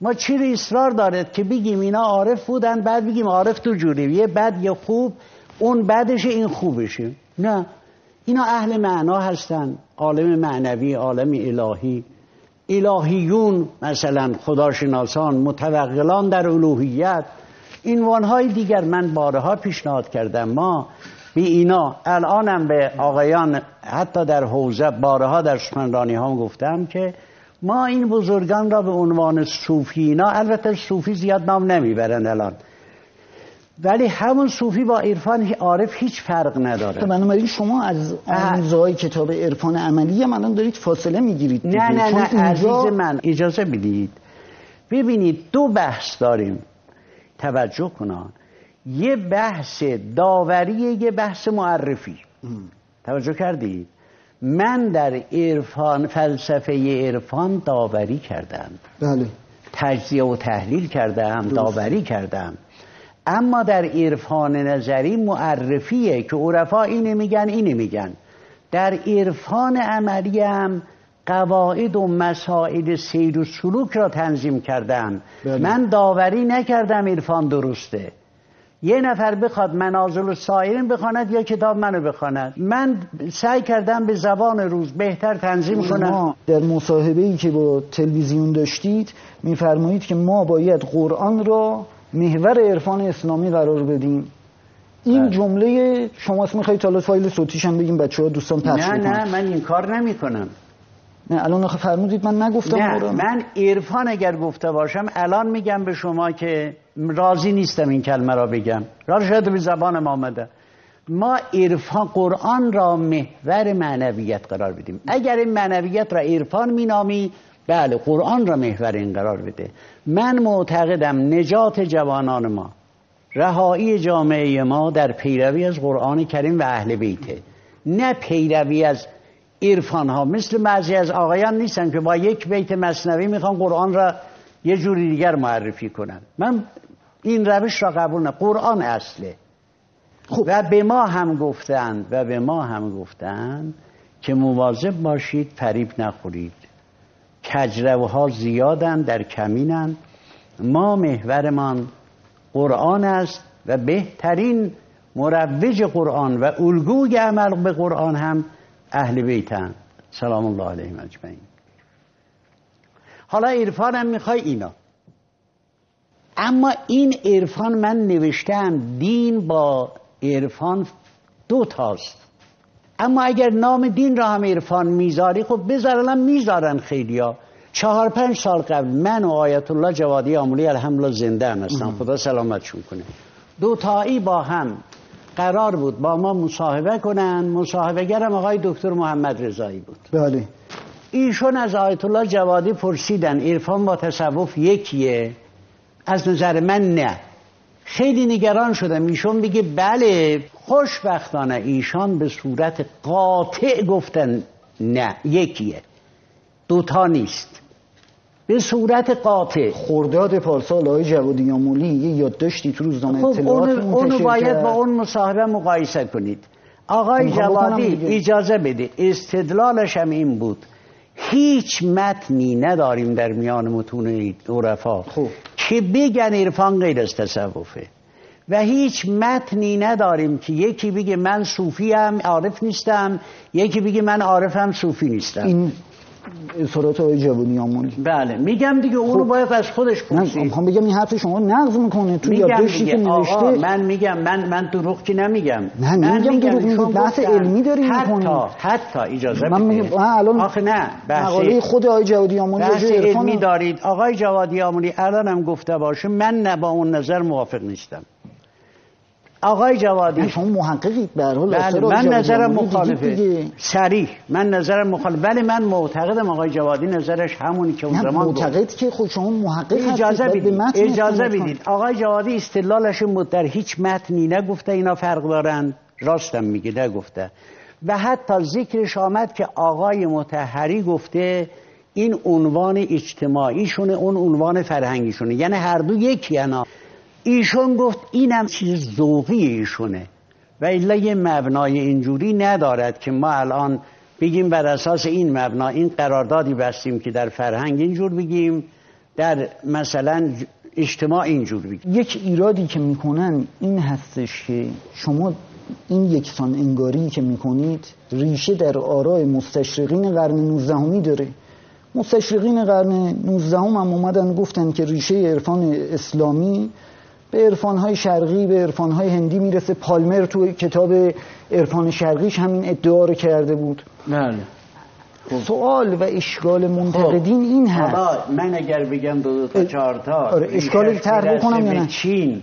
ما چی اصرار دارد که بگیم اینا عارف بودن بعد بگیم عارف تو جوری یه بد یه خوب اون بعدش این خوبشه. نه. اینا اهل معنا هستن. عالم معنوی عالم الهی. الهیون مثلا خداشناسان متوقلان در الوهیت این وانهای دیگر من بارها پیشنهاد کردم. ما بی اینا الانم به آقایان حتی در حوزه بارها در سخنرانی ها گفتم که ما این بزرگان را به عنوان صوفی اینا البته صوفی زیاد نام نمی‌برن الان. ولی همون صوفی با عرفان عارف هیچ فرق نداره. بنابراین شما از آموزهای کتاب عرفان عملی هم الان دارید فاصله می‌گیرید نه نه نه عزیز من اجازه بدید. ببینید دو بحث داریم. توجه کنان. یه بحث داوری یه بحث معرفی. توجه کردید؟ من در عرفان فلسفه عرفان داوری کردم. بله. تجزیه و تحلیل کردم داوری کردم. اما در عرفان نظری معرفیه که عرفا اینه میگن اینه میگن. در عرفان عملی هم قواعد و مسائل سیر و سلوک را تنظیم کردم بله. من داوری نکردم عرفان درسته. یه نفر بخواد منازل و سایرین بخواند یا کتاب منو بخواند. من سعی کردم به زبان روز بهتر تنظیم کنم. در مصاحبه ای که با تلویزیون داشتید میفرمایید که ما باید قرآن را محور عرفان اسلامی قرار بدیم. این بله. جمله شماست می‌خواید حالا فایل صوتیش هم بگیم بچه ها دوستان پخش نه نه من این کار نمی کنم نه الان فرمودید من نگفتم نه من عرفان اگر گفته باشم الان میگم به شما که راضی نیستم این کلمه را بگم. را شاید به زبان ما آمده. ما عرفان قرآن را محور معنویت قرار بدیم. اگر این معنویت را عرفان مینامی بله قرآن را محور این قرار بده. من معتقدم نجات جوانان ما رهایی جامعه ما در پیروی از قرآن کریم و اهل بیته. نه پیروی از عرفان ها مثل بعضی از آقایان نیستن که با یک بیت مصنوی می‌خوان قرآن را یه جوری دیگر معرفی کنن. من این روش را قبول نه. قرآن اصله. خوب. و به ما هم گفتند و به ما هم گفتند که مواظب باشید فریب نخورید. کجروها زیادن در کمینن ما محورمان قرآن است و بهترین مروج قرآن و الگوی عمل به قرآن هم اهل بیتن سلام الله علیهم اجمعین. حالا عرفانم می‌خوای اینا. اما این عرفان من نوشتم دین با عرفان دو تاست. اما اگر نام دین را هم عرفان می‌ذاری خب بذارن می‌ذارن خیلیا چهار پنج سال قبل من و آیت الله جوادی آمولی الحمدلله زنده هم هستم. خدا سلامتشون کنه. دو تایی با هم قرار بود با ما مصاحبه کنن. مصاحبه گرم آقای دکتر محمد رضایی بود. بله. ایشون از آیت الله جوادی پرسیدن عرفان با تصوف یکیه؟ از نظر من نه. خیلی نگران شدم. ایشون بگه بله. خوشبختانه ایشان به صورت قاطع گفتن نه یکیه. دوتا نیست. به صورت قاطع. خورداد پارسال آقای جوادی آمولی یه یادداشتی تو روزنامه خب اطلاعات اونو, اونو باید با اون مصاحبه مقایسه کنید. آقای جوادی اجازه بده استدلالش هم این بود. هیچ متنی نداریم در میان متون عرفا خوب. که بگن عرفان غیر از تصوفه؟ و هیچ متنی نداریم که یکی بگه من صوفی هم عارف نیستم یکی بگه من عارفم صوفی نیستم. این های جوانی آمونی بله میگم دیگه اونو خب. باید از خودش پرسید. می‌خوام بگم این حرف شما نقض می‌کنه تو یادداشتی که نوشته. من میگم من من دروغ کی نمیگم. نه نمیگم دروغ میگم بحث علمی داری می‌کنی حتی حتی اجازه من میگم الان آخه نه مقاله خود آقای جوادی آمونی بحث علمی دارید. آقای جوادی آمونی الان هم گفته باشه من نه با اون نظر موافق نیستم. آقای جوادی. شما محققید. به حال بله من نظرم مخالفه. سریح من نظرم مخالف ولی من معتقدم آقای جوادی نظرش همونی که اون زمان معتقد که خود شما محقق اجازه بدید. اجازه بدید. آقای جوادی استدلالش در هیچ متنی نگفته اینا فرق دارن. راستم میگه نگفته. و حتی ذکرش آمد که آقای متحری گفته این عنوان اجتماعیشونه اون عنوان فرهنگیشونه. یعنی هر دو یکی انا ایشون گفت اینم چیز ذوقی ایشونه. و الا یه مبنای اینجوری ندارد که ما الان بگیم بر اساس این مبنا این قراردادی بستیم که در فرهنگ اینجور بگیم در مثلا اجتماع اینجور بگیم. یک ایرادی که می‌کنن این هستش که شما این یکسان انگاری که می‌کنید ریشه در آراء مستشرقین قرن 19 داره. مستشرقین قرن 19 هم, هم اومدن گفتن که ریشه عرفان اسلامی به عرفانهای شرقی به عرفانهای هندی می‌رسه. پالمر تو کتاب عرفان شرقیش همین ادعا رو کرده بود. بله. سوال و اشکال منتقدین این هست. من اگر بگم دو, دو تا چهار تا آره اشکال طرح بکنم یا نه؟ چین.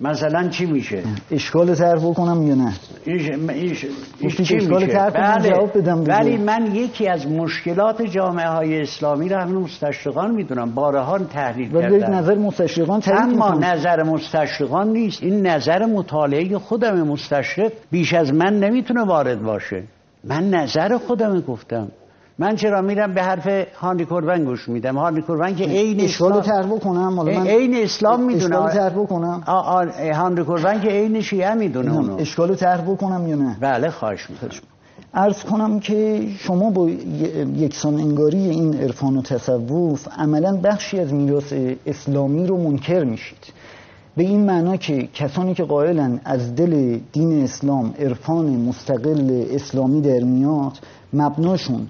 مثلا چی میشه؟ اشکال طرح بکنم یا نه؟ ایش ایش ایش چی اشکال طرح بله. جواب بدم دیگه. ولی من یکی از مشکلات جامعه های اسلامی را همین مستشرقان می‌دونم. بارها تحلیل ولی نظر مستشرقان اما نظر مستشرقان نیست. این نظر مطالعه خودم مستشرق بیش از من نمی‌تونه وارد باشه. من نظر خودم گفتم. من چرا میرم به حرف هانری کوربن گوش میدم؟ هانری کوربن که عین اشکال طرح بکنم من عین اسلام می‌دونه. اشکال طرح بکنم. هانری کوربن که عین شیعه می‌دونه اونو. اشکال طرح بکنم یا نه؟ بله خواهش می‌کنم. ارز کنم که شما با یکسان انگاری این عرفان و تصوف عملا بخشی از میراث اسلامی رو منکر میشید. به این معنا که کسانی که قائلن از دل دین اسلام عرفان مستقل اسلامی در میاد مبناشون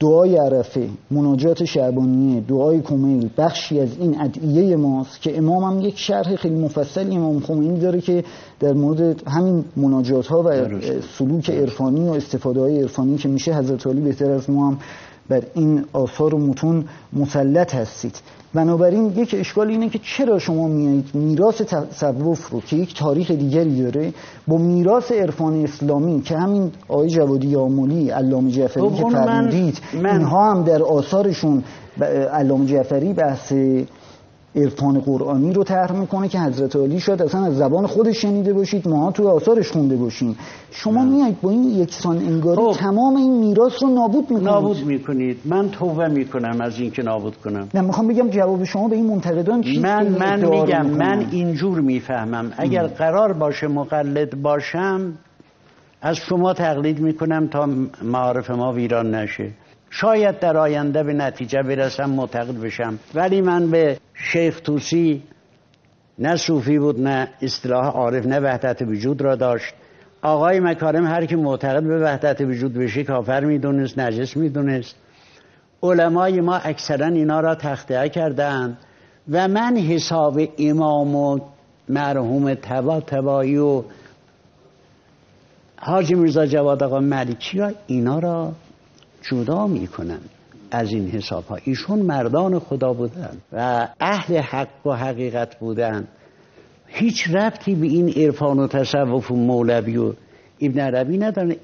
دعای عرفه مناجات شعبانیه دعای کمیل بخشی از این ادعیه ماست که امام هم یک شرح خیلی مفصل امام خمینی داره که در مورد همین مناجات ها و سلوک عرفانی و استفاده های عرفانی که میشه حضرت علی بهتر از ما هم بر این آثار و متون مسلط هستید. بنابراین یک اشکال اینه که چرا شما میایید میراث تصوف رو که یک تاریخ دیگری داره با میراث عرفان اسلامی که همین آقای جوادی آمولی علامه جعفری که فرمودید اینها هم در آثارشون علامه جعفری بحث عرفان قرآنی رو طرح می‌کنه که حضرت علی شاید اصلا از زبان خودش شنیده باشید ماها تو آثارش خونده باشیم. شما میایید با این یکسان انگاری خب. تمام این میراث رو نابود می‌کنید؟ نابود می‌کنید. من توبه می‌کنم از اینکه نابود کنم. نه می‌خوام بگم جواب شما به این منتقدان چی من من میگم من اینجور می‌فهمم. اگر قرار باشه مقلد باشم از شما تقلید می‌کنم تا معارف ما ویران نشه. شاید در آینده به نتیجه برسم معتقد بشم. ولی من به شیخ توسی نه صوفی بود نه اصطلاح عارف نه وحدت وجود را داشت. آقای مکارم هر که معتقد به وحدت وجود بشه کافر می‌دونست نجس می‌دونست. علمای ما اکثرا اینا را تخته کردن و من حساب امام و مرحوم تبا تبایی و حاجی میرزا جواد آقا ملکی را اینا را جدا می‌کنن از این حساب ها ایشون مردان خدا بودن و اهل حق و حقیقت بودن. هیچ ربطی به این عرفان و تصوف و مولوی و ابن عربی ندارن.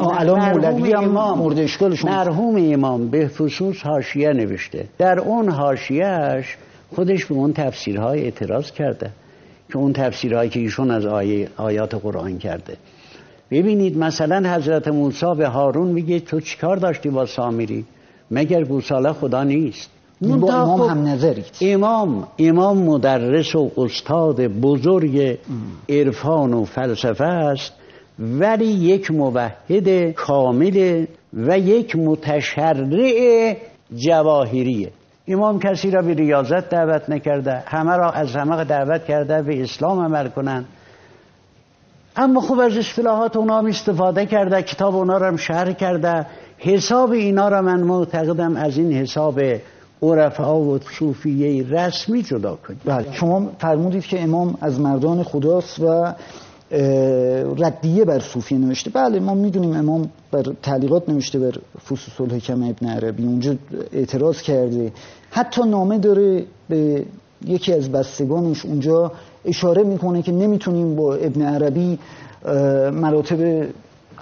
الان مولوی هم مورد اشکالشون مرحوم امام به خصوص حاشیه نوشته. در اون حاشیهش خودش به اون تفسیرهای اعتراض کرده که اون تفسیرهایی که ایشون از آیه آیات قرآن کرده. ببینید مثلا حضرت موسی به هارون میگه تو چیکار داشتی با سامری مگر گوساله خدا نیست؟ با امام خب هم نظرید امام امام مدرس و استاد بزرگ عرفان و فلسفه است ولی یک موحد کامل و یک متشرع جواهریه. امام کسی را به ریاضت دعوت نکرده همه را از همه دعوت کرده به اسلام عمل کنند. اما خوب از اصطلاحات اونا هم استفاده کرده کتاب اونا رو هم شهر کرده. حساب اینا را من معتقدم از این حساب عرفا و صوفیه رسمی جدا کنید بله شما فرمودید که امام از مردان خداست و ردیه بر صوفیه نوشته. بله ما می‌دونیم امام بر تعلیقات نوشته بر فصوص الحکم ابن عربی. اونجا اعتراض کرده. حتی نامه داره به یکی از بستگانش اونجا اشاره می‌کنه که نمی‌تونیم با ابن عربی مراتب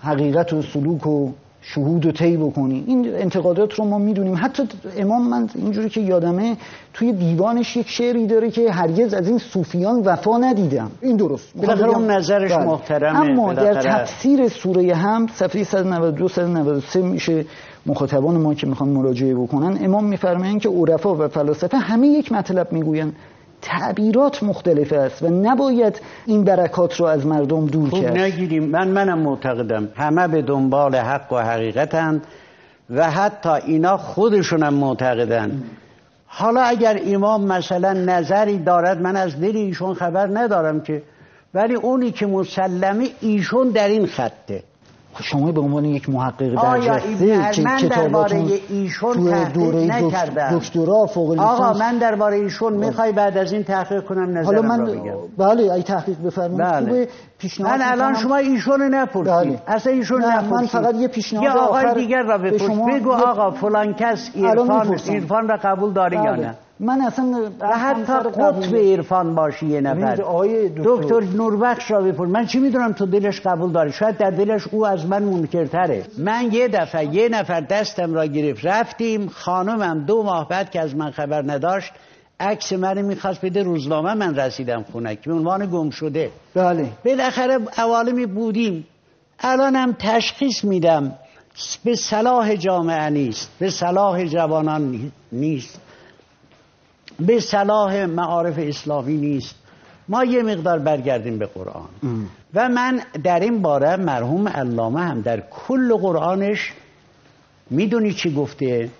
حقیقت و سلوک و شهود و طی بکنی این انتقادات رو ما می‌دونیم. حتی امام من اینجوری که یادمه توی دیوانش یک شعری داره که هرگز از این صوفیان وفا ندیدم. این درست. بالاخره اون نظرش بله. محترمه. اما در تفسیر سوره هم صفحه 192 193 میشه مخاطبان ما که می‌خوان مراجعه بکنن. امام میفرمایند که عرفا و فلاسفه همه یک مطلب می‌گوین تعبیرات مختلف است و نباید این برکات رو از مردم دور خوب کرد. نگیریم. من منم معتقدم همه به دنبال حق و حقیقتند و حتی اینا خودشونم معتقدن حالا اگر امام مثلا نظری دارد من از دل ایشون خبر ندارم که ولی اونی که مسلمه ایشون در این خطه. شما به عنوان یک محقق برجسته که من درباره ایشون تحقیق نکردم؟ دکترا فوق آقا من درباره ایشون می‌خوای بعد از این تحقیق کنم نظرم حالا من بله ای تحقیق بفرمایید. بله. من الان شما ایشون رو نپرسید. بله. اصلا ایشون نپرسید من فقط یه پیشنهاد یه آقای دیگر را بپرس بگو آقا فلان کس عرفان عرفان را قبول داری یا بله. نه؟ من اصلا حتی قطب عرفان باشی یه نفر. دکتر. نوربخش را بپرس من چی می‌دونم تو دلش قبول داری؟ شاید در دلش او از من منکرتره. من یه دفعه یه نفر دستم را گرفت رفتیم. خانمم دو ماه بعد که از من خبر نداشت عکس من می‌خواست بده روزنامه من رسیدم خونه که به عنوان گم شده. بله. بالاخره عوالمی بودیم. الانم تشخیص میدم به صلاح جامعه نیست به صلاح جوانان نیست. به صلاح معارف اسلامی نیست. ما یه مقدار برگردیم به قرآن. و من در این باره مرحوم علامه هم در کل قرآنش می‌دونی چی گفته؟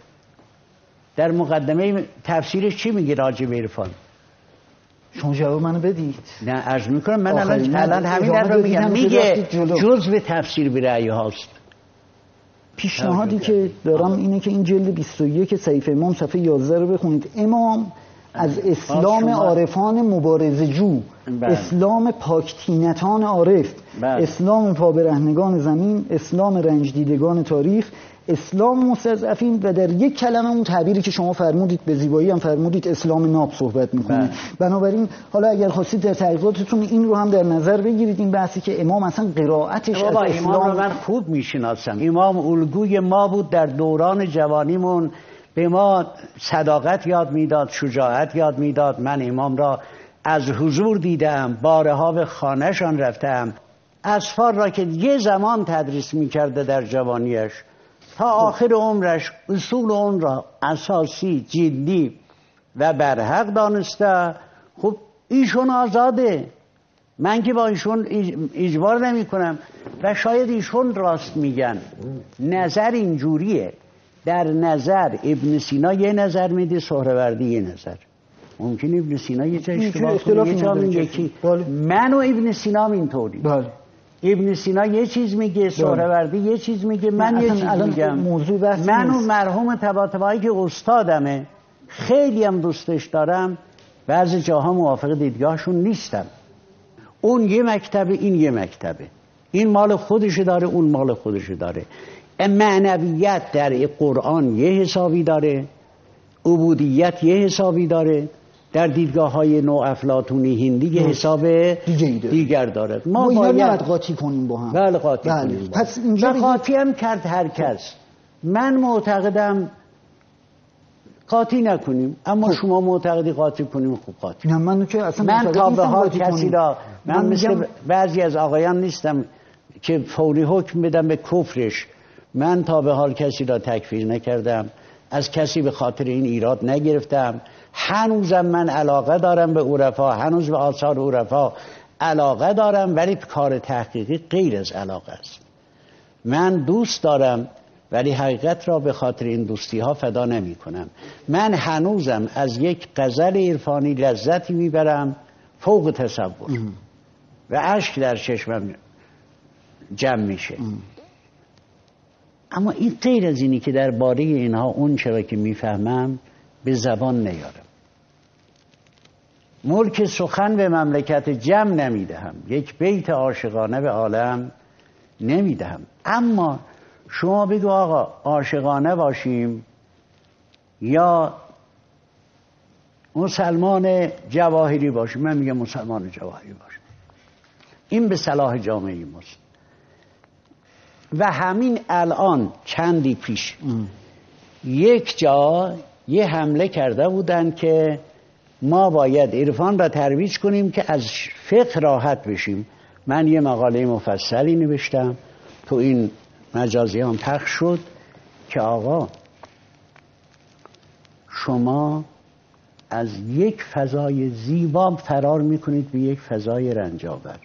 در مقدمه تفسیرش چی میگه راجع به عرفان؟ شما جواب منو بدید. نه عرض می‌کنم من الان الان همین در میگم. میگه جز به تفسیر به هاست. پیشنهادی که دارم اینه که این جلد 21 صحیفه امام صفحه 11 رو بخونید امام از اسلام عارفان مبارزه جو بله. اسلام پاکتینتان عارف بله. اسلام پابرهنگان زمین اسلام رنجدیدگان تاریخ اسلام مستضعفین و در یک کلمه اون تعبیری که شما فرمودید به زیبایی هم فرمودید اسلام ناب صحبت می‌کنه. بله. بنابراین حالا اگر خواستید در تحقیقاتتون این رو هم در نظر بگیرید این بحثی که امام اصلا قرائتش از اسلام امام رو من خوب می‌شناسم. امام الگوی ما بود در دوران جوانیمون. به ما صداقت یاد می‌داد شجاعت یاد می‌داد. من امام را از حضور دیدم بارها به خانهشان رفتم. اسفار را که یه زمان تدریس می‌کرده در جوانیش. تا آخر عمرش اصول اون را اساسی جدی و برحق دانسته. خب ایشون آزاده. من که با ایشون اجبار نمی کنم و شاید ایشون راست میگن. نظر اینجوریه. در نظر ابن سینا یه نظر میده سهروردی یه نظر. ممکن ابن سینا یه جا اشتباه کنه یه جا بله. من و ابن سینا اینطوری. بله. ابن سینا یه چیز میگه بله. سهروردی یه چیز میگه من یه چیز میگم. موضوع بحث من و مرحوم تباتبایی که استادمه خیلی هم دوستش دارم بعضی جاها موافق دیدگاهشون نیستم. اون یه مکتبه این یه مکتبه. این مال خودش داره اون مال خودش داره. معنویت در قرآن یه حسابی داره عبودیت یه حسابی داره. در دیدگاه های نو افلاتونی هندی یه حساب دیگر داره. ما, ما باید قاطی کنیم با هم. بله قاطی بله. کنیم پس اینجا قاطی هم کرد هر کس. من معتقدم قاطی نکنیم اما خب. شما معتقدی قاطی کنیم خوب قاطی. نه من که اصلا من تا به حال کسی را من, من مثل بعضی از آقایان نیستم که فوری حکم بدم به کفرش. من تا به حال کسی را تکفیر نکردم. از کسی به خاطر این ایراد نگرفتم. هنوزم من علاقه دارم به عرفا هنوز به آثار عرفا علاقه دارم ولی کار تحقیقی غیر از علاقه است. من دوست دارم ولی حقیقت را به خاطر این دوستی ها فدا نمی کنم من هنوزم از یک غزل عرفانی لذتی می‌برم فوق تصور. و عشق در چشمم جمع میشه. اما این غیر از اینی که در باره اینها اون چرا که می‌فهمم به زبان نیارم ملک سخن به مملکت جمع نمی‌دهم. یک بیت عاشقانه به عالم نمی‌دهم. اما شما بگو آقا عاشقانه باشیم یا مسلمان جواهری باشیم؟ من میگم مسلمان جواهری باشیم. این به صلاح جامعه ماست. و همین الان چندی پیش یک جا یه حمله کرده بودن که ما باید عرفان را ترویج کنیم که از فقه راحت بشیم. من یه مقاله مفصلی نوشتم. تو این مجازی هم پخش شد که آقا شما از یک فضای زیبا فرار می‌کنید به یک فضای رنجاور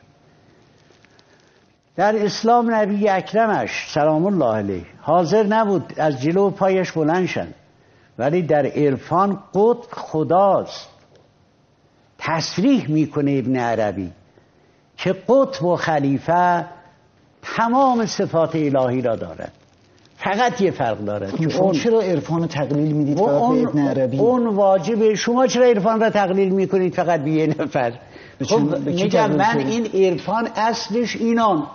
در اسلام نبی اکرمش سلام الله علیه حاضر نبود از جلو پایش بلند شن ولی در عرفان قطب خداست. تصریح می‌کنه ابن عربی که قطب و خلیفه تمام صفات الهی را دارد. فقط یه فرق دارد. خب شما چرا عرفان تقلیل می‌دید فقط به ابن عربی؟ اون واجبه شما چرا عرفان را تقلیل می‌کنید فقط به یه نفر؟ خب میگم من این عرفان اصلش اینان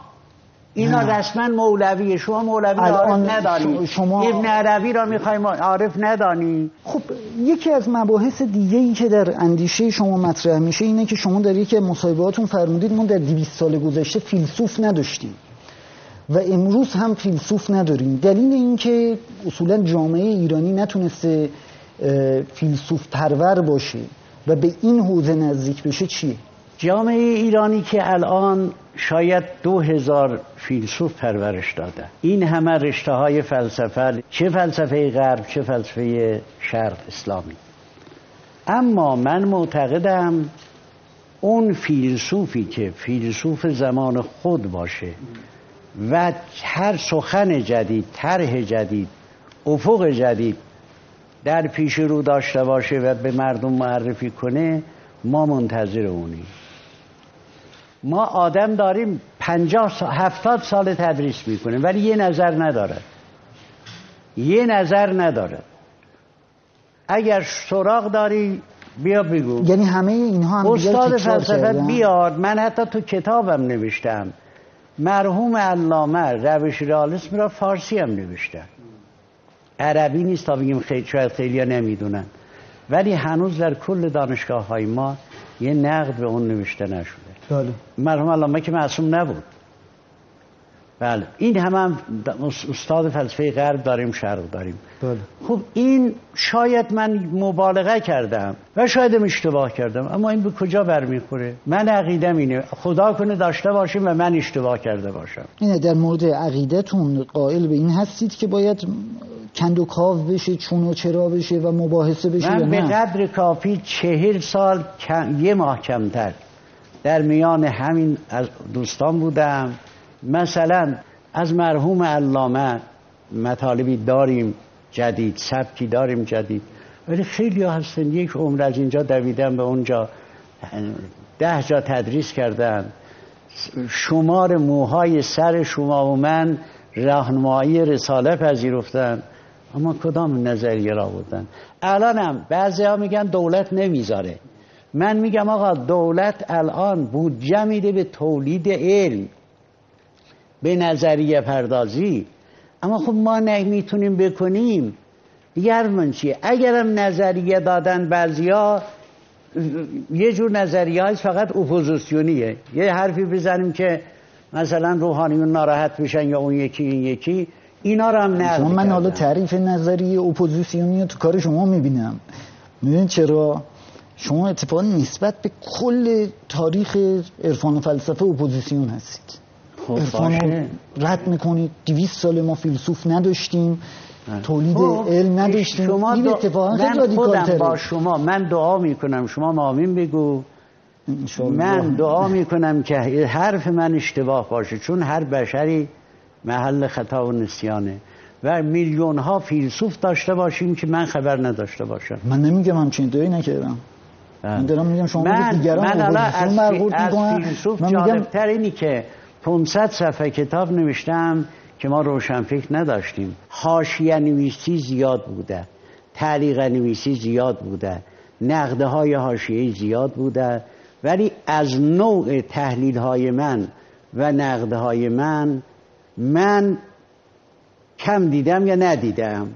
اینا. رسما مولویه شما مولوی عارف نداری. شما ابن عربی را می‌خوایم عارف ندانی. خب یکی از مباحث دیگه ای که در اندیشه شما مطرح میشه اینه که شما در یکی مصاحبهاتون فرمودید ما در 200 سال گذشته فیلسوف نداشتیم و امروز هم فیلسوف نداریم. دلیل اینکه اصولا جامعه ایرانی نتونسته فیلسوف پرور باشه و به این حوزه نزدیک بشه چیه؟ جامعه ایرانی که الان شاید دو هزار فیلسوف پرورش داده. این همه رشته های فلسفه چه فلسفه غرب چه فلسفه شرق اسلامی. اما من معتقدم اون فیلسوفی که فیلسوف زمان خود باشه و هر سخن جدید طرح جدید افق جدید در پیش رو داشته باشه و به مردم معرفی کنه ما منتظر اونیم. ما آدم داریم پنجاه سال هفتاد سال تدریس می‌کنیم ولی یه نظر ندارد یه نظر ندارد اگر سراغ داری بیا بگو. یعنی همه اینها هم استاد فلسفه بیاد. من حتی تو کتابم نوشتم. مرحوم علامه روش رئالیسم را فارسی هم نوشتم. عربی نیست تا بگیم خیلی شاید خیلی ها نمی‌دونن. ولی هنوز در کل دانشگاه های ما یه نقد به اون نوشته نشده بله. مرحوم علامه که معصوم نبود. بله. این هم, هم استاد فلسفه غرب داریم شرق داریم. بله. خب این شاید من مبالغه کردم و شاید اشتباه کردم اما این به کجا برمیخوره؟ من عقیدم اینه. خدا کنه داشته باشیم و من اشتباه کرده باشم. اینه در مورد عقیدتون قائل به این هستید که باید کند و کاف بشه چون و چرا بشه و مباحثه بشه من به قدر کافی چهل سال یه ماه کمتر در میان همین دوستان بودم. مثلا از مرحوم علامه مطالبی داریم جدید سبکی داریم جدید. ولی خیلی هستن. یک عمر از اینجا دویدن به اونجا. ده جا تدریس کردن. شمار موهای سر شما و من راهنمایی رساله پذیرفتن. اما کدام نظریه را بودن الانم بعضی ها میگن دولت نمی‌ذاره. من میگم آقا دولت الان بودجه میده به تولید علم به نظریه پردازی. اما خب ما نمی‌تونیم بکنیم. دیگر من چیه؟ اگرم نظریه دادن بعضیا یه جور نظریه هست فقط اپوزیسیونیه. یه حرفی بزنیم که مثلا روحانیون ناراحت بشن یا اون یکی این یکی اینا رو هم نقد من حالا تعریف نظریه اپوزیسیونی تو کار شما می‌بینم. می‌دونید چرا؟ شما اتفاقا نسبت به کل تاریخ عرفان و فلسفه اپوزیسیون هستید. خب عرفان رد می‌کنید. دویست سال ما فیلسوف نداشتیم. تولید خب، علم نداشتیم. شما این اتفاقا خیلی خودم با شما من دعا می‌کنم. شما آمین بگو. من دعا می‌کنم که حرف من اشتباه باشه چون هر بشری محل خطا و نسیانه. و میلیون ها فیلسوف داشته باشیم که من خبر نداشته باشم. من نمیگم همچین دعایی نکردم. من دارم میگم شما من دیگران من الان از, از فیلسوف جالبتر اینی که 500 صفحه کتاب نوشتم که ما روشنفکر نداشتیم. حاشیه نویسی زیاد بوده. تعلیق نویسی زیاد بوده. نقده های حاشیه زیاد بوده. ولی از نوع تحلیل های من و نقده های من من کم دیدم یا ندیدم؟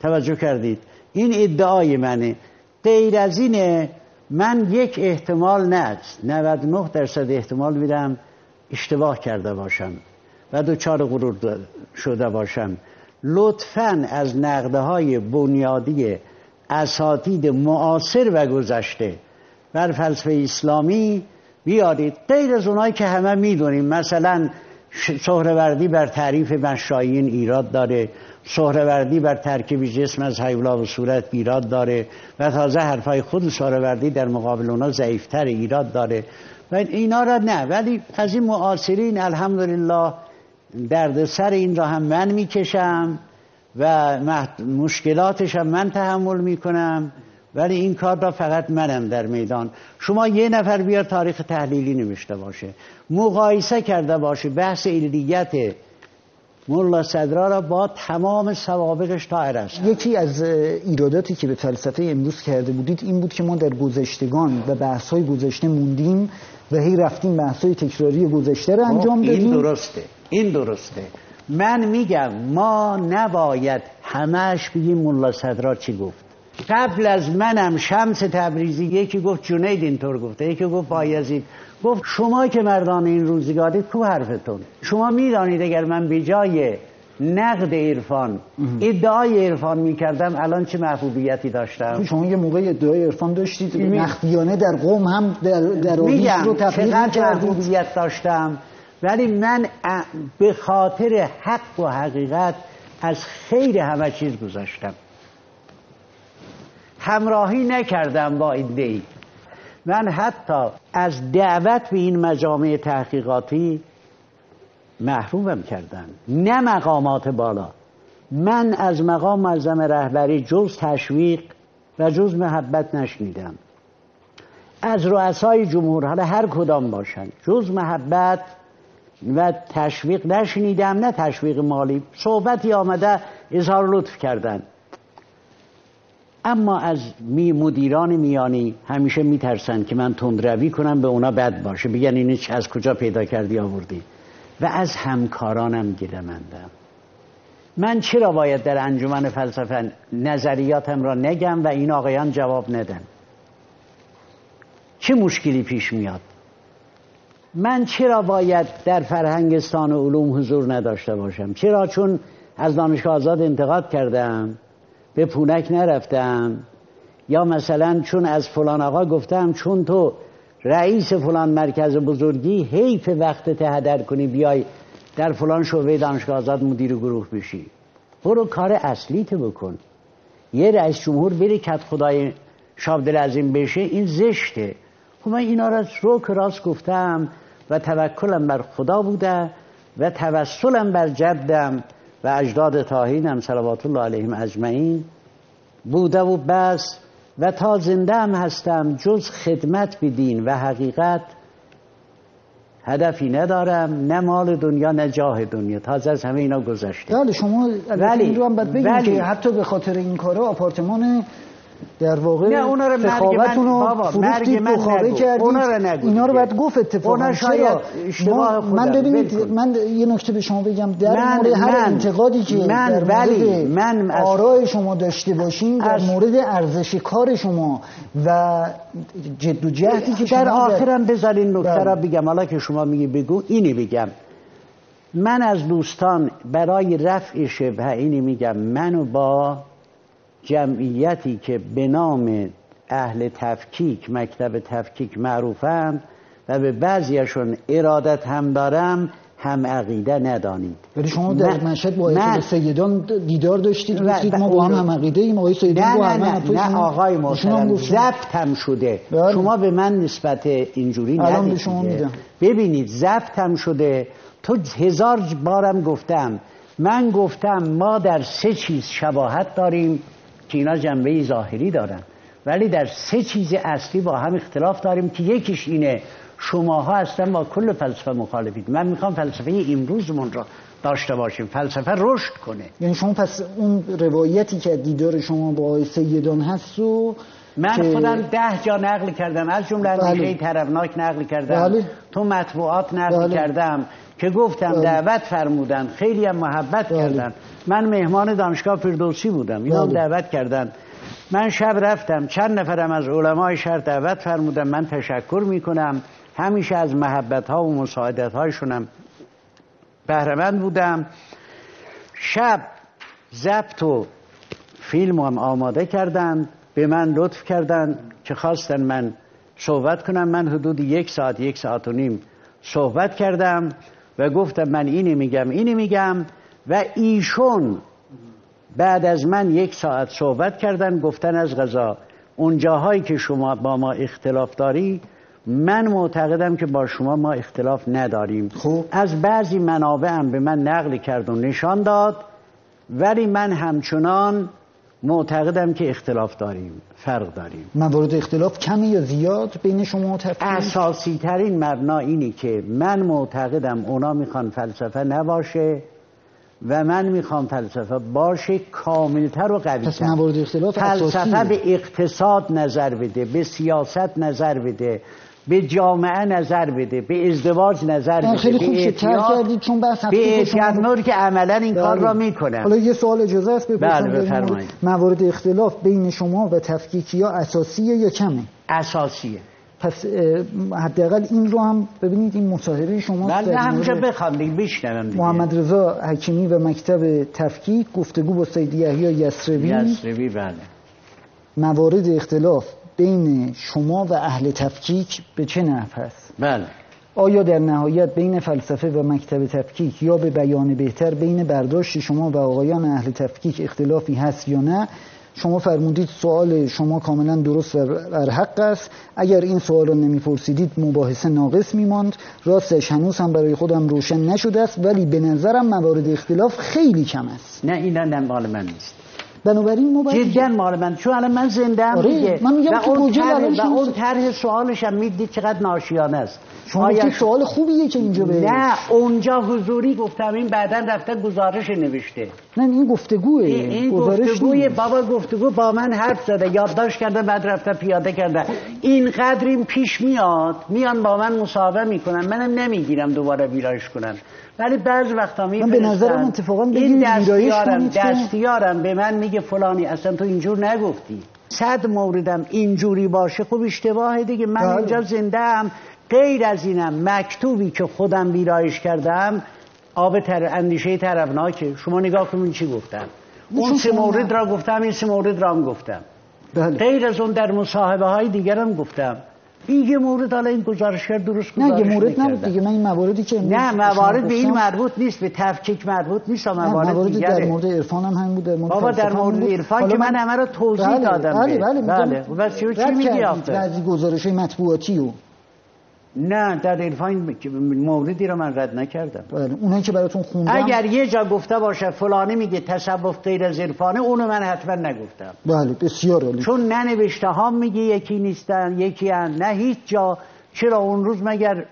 توجه کردید. این ادعای منه. غیر از اینه من یک احتمال نه 99 درصد احتمال میدم اشتباه کرده باشم و دوچار غرور شده باشم. لطفا از نقده های بنیادی اساتید معاصر و گذشته بر فلسفه اسلامی بیارید. غیر از اونایی که همه می‌دونیم مثلا سهروردی بر تعریف مشایین ایراد داره. سهروردی بر ترکیب جسم از حیولا و صورت ایراد داره و تازه حرفای خود سهروردی در مقابل اونا ضعیفتر ایراد داره و اینا را نه. ولی از این معاصرین الحمدلله درد سر این را هم من می‌کشم و مشکلاتش هم من تحمل می‌کنم ولی این کار را فقط منم در میدان. شما یه نفر بیار تاریخ تحلیلی نوشته باشه. مقایسه کرده باشه. بحث علیت مولا صدرا را با تمام سوابقش طاهر است. یکی از ایراداتی که به فلسفه امروز کرده بودید این بود که ما در گذشتگان و بحث های گذشته موندیم و هی رفتیم بحث های تکراری گذشته را انجام دادیم. این درسته این درسته. من میگم ما نباید همش بگیم مولا صدرا چی گفت؟ قبل از منم شمس تبریزی یکی گفت جنید اینطور گفته یکی گفت بایزید. گفت شما که مردان این روزگارید کو حرفتون. شما می‌دانید اگر من به جای نقد عرفان ادعای عرفان می‌کردم الان چه محبوبیتی داشتم؟ شما یه موقع ادعای عرفان داشتید مخفیانه در قوم هم در, در رو محبوبیت داشتم. ولی من به خاطر حق و حقیقت از خیر همه چیز گذاشتم. همراهی نکردم با ایده من حتی از دعوت به این مجامع تحقیقاتی محرومم کردن نه مقامات بالا. من از مقام معظم رهبری جز تشویق و جز محبت نشنیدم. از رؤسای جمهور حالا هر کدام باشند جز محبت و تشویق نشنیدم نه تشویق مالی. صحبتی آمده اظهار لطف کردن. اما از می مدیران میانی همیشه میترسن که من تندروی کنم به اونا بد باشه. بگن اینو از کجا پیدا کردی آوردی؟ و از همکارانم گیرمندم من چرا باید در انجمن فلسفه نظریاتم را نگم و این آقایان جواب ندن؟ چه مشکلی پیش میاد؟ من چرا باید در فرهنگستان علوم حضور نداشته باشم؟ چرا چون از دانشگاه آزاد انتقاد کردم؟ به پونک نرفتم. یا مثلا چون از فلان آقا گفتم چون تو رئیس فلان مرکز بزرگی حیف وقت هدر کنی بیای در فلان شعبه دانشگاه آزاد مدیر گروه بشی. برو کار اصلیت بکن. یه رئیس جمهور بری کت خدای شابدل عظیم بشه این زشته. خب من اینا را رو که راست گفتم و توکلم بر خدا بوده و توسلم بر جدم. و اجداد تاهینم صلوات الله علیهم اجمعین بوده و بس و تا زنده هم هستم جز خدمت به دین و حقیقت هدفی ندارم نه مال دنیا نه جاه دنیا. تازه از همه اینا گذشته. بله شما ولی این رو هم بگیم که حتی به خاطر این کارا آپارتمان در واقع نه اونا رو مرگ من بابا مرگ من نگو. اونا رو نگو. اینا رو باید گفت اتفاقا. اونا شاید اشتباه خودم من ببینید من یه نکته به شما بگم. در من مورد هر انتقادی که من در ولی من آرای شما داشته باشین در مورد ارزش کار شما و جد و جهدی که در آخرم بذارین نکته را بله. بگم. حالا که شما میگی بگو اینی بگم. من از دوستان برای رفع شبه اینی میگم. منو با جمعیتی که به نام اهل تفکیک مکتب تفکیک معروفند و به بعضیشون ارادت هم دارم هم عقیده ندانید. ولی شما در مشهد با من... سیدان دیدار داشتید گفتید ما با هم هم عقیده ایم آقای سیدان نه نه نه, نه آقای محترم ضبط هم شده. بله. شما به من نسبت اینجوری ندید شما میدم ببینید ضبط هم شده. تو هزار بارم گفتم. من گفتم ما در سه چیز شباهت داریم. که اینا جنبه ظاهری دارن. ولی در سه چیز اصلی با هم اختلاف داریم که یکیش اینه شماها هستن با کل فلسفه مخالفید. من می‌خوام فلسفه امروزمون را داشته باشیم. فلسفه رشد کنه. یعنی شما پس اون روایتی که دیدار شما با سیدان هست و من که... خودم ده جا نقل کردم. از جمله بله. طرفناک نقل کردم. بله. تو مطبوعات نقل بله. کردم. که گفتم. دعوت فرمودن خیلی هم محبت بله. کردن من مهمان دانشگاه فردوسی بودم اینا. دعوت کردن من شب رفتم چند نفرم از علمای شهر دعوت فرمودم من تشکر می‌کنم همیشه از محبت ها و مساعدت هایشونم بهرمند بودم شب ضبط و فیلم هم آماده کردند به من لطف کردند که خواستن من صحبت کنم من حدود یک ساعت یک ساعت و نیم صحبت کردم و گفتم من اینی میگم اینی میگم و ایشون بعد از من یک ساعت صحبت کردن گفتن از غذا اون جاهایی که شما با ما اختلاف داری من معتقدم که با شما ما اختلاف نداریم خوب. از بعضی منابع هم به من نقل کرد و نشان داد ولی من همچنان معتقدم که اختلاف داریم فرق داریم. موارد اختلاف کمی یا زیاد بین شما و تفکیک؟ اساسی ترین مبنا اینی که من معتقدم اونا می‌خوان فلسفه نباشه و من می‌خوام فلسفه باشه کاملتر و قوی پس موارد اختلاف فلسفه. به اقتصاد نظر بده به سیاست نظر بده. به جامعه نظر بده به ازدواج نظر بده خیلی به خوب اعتیاد، کردید چون بحث به اعتیاد که عملا این کار بله. را می‌کنه حالا یه سوال اجازه است بپرسم بله،. بفرمایید. موارد اختلاف بین شما و تفکیکی ها اساسیه یا کمه؟ اساسیه. پس حداقل این رو هم ببینید این مصاحبه شما بله همینجا بخوام دیگه بشنوم محمد رضا حکیمی و مکتب تفکیک گفتگو با سید یحیی یسروی. یسروی بله. موارد اختلاف. بین شما و اهل تفکیک به چه نحو هست بله. آیا در نهایت بین فلسفه و مکتب تفکیک یا به بیان بهتر بین برداشت شما و آقایان اهل تفکیک اختلافی هست یا نه؟ شما فرمودید سوال شما کاملا درست و بر حق است. اگر این سوال را نمیپرسیدید مباحثه ناقص میماند. راستش هنوز هم برای خودم روشن نشده است ولی به نظرم موارد اختلاف خیلی کم است. نه اینا نه مال من نیست. بنابراین ما باید جدا مال من. چون الان من زنده ام آره، من میگم طرح- الان و اون طرح سوالش هم می‌دید چقدر ناشیانه است. شما آیا- گفتید سوال خوبیه که اینجا به نه اونجا حضوری گفتم این بعدا رفته گزارش نوشته. نه این گفتگوه. این, این نیست. بابا گفتگو با من حرف زده یادداشت کرده بعد رفته پیاده کرده. این پیش میاد میان با من مصاحبه می‌کنن منم نمی‌گیرم دوباره ویرایش کنن. ولی بعض وقتا می به نظرم اتفاقا این دستیارم دستیارم به من میگه فلانی. اصلا تو اینجور نگفتی. صد موردم اینجوری باشه خب اشتباهه دیگه. من بله. اینجا زنده ام غیر از اینم مکتوبی که خودم ویرایش کردم آب تر اندیشه طرفناکه. شما نگاه کنید چی گفتم. اون سه مورد. را گفتم این سه مورد را هم گفتم. بله. غیر از اون در مصاحبه های دیگرم گفتم. یه مورد حالا این گزارشگر درست نه گزارش مورد. نبود دیگه من این مواردی که نه موارد به این مربوط نیست به تفکیک مربوط نیست موارد, موارد در مورد عرفان هم همین بود در مورد بابا در مورد. عرفان که من همه رو توضیح بله، دادم بله. بله بله چی- میگی آخه؟ بعضی گزارش های مطبوعاتی و نه در عرفان موردی رو من رد نکردم. بله اونایی که براتون خوندم اگر یه جا گفته باشه فلانی میگه تصوف غیر از عرفانه اونو من حتما نگفتم. بله بسیار عالی. چون ننوشته ها میگه یکی نیستن یکی هن. نه هیچ جا. چرا اون روز مگر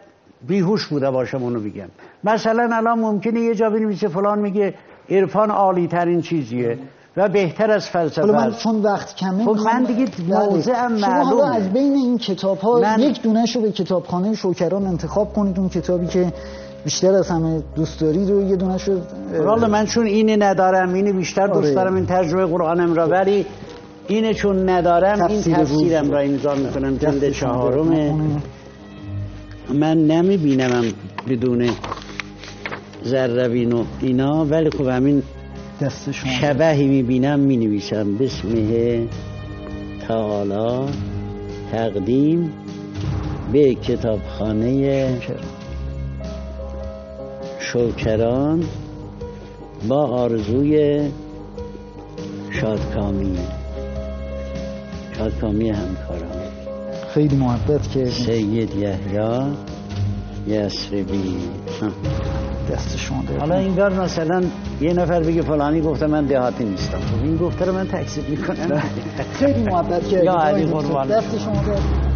بیهوش بوده باشم اونو بگم. مثلا الان ممکنه یه جا بنویسه فلان میگه عرفان عالی ترین چیزیه. و بهتر از فلسفه حالا من. چون وقت کمه خب من دیگه بله. موضعم شما حالا معلومه. از بین این کتاب ها من- یک دونش رو به کتابخانه شوکران انتخاب کنید اون کتابی که بیشتر از همه دوست دارید رو یه دونش رو والا من چون اینه ندارم اینه بیشتر دوست آره. دارم این ترجمه قرآنم را ولی اینه چون ندارم این تفسیر تفسیرم. را امضا می‌کنم جلد نکنه. من نمیبینمم بدون ذربین و اینا ولی خب همین دست شما شبهی می‌بینم می‌نویسم. بسمه تعالی. تقدیم به کتابخانه شوکران با آرزوی شادکامی. شادکامی همکاران. خیلی محبت که سید یحیی یسربی. دست شما درد حالا انگار مثلا یه نفر بگه فلانی گفته من دهاتی نیستم. خب این گفته رو من تکذیب می‌کنم. خیلی محبت کردید یا علی. قربان. دست شما درد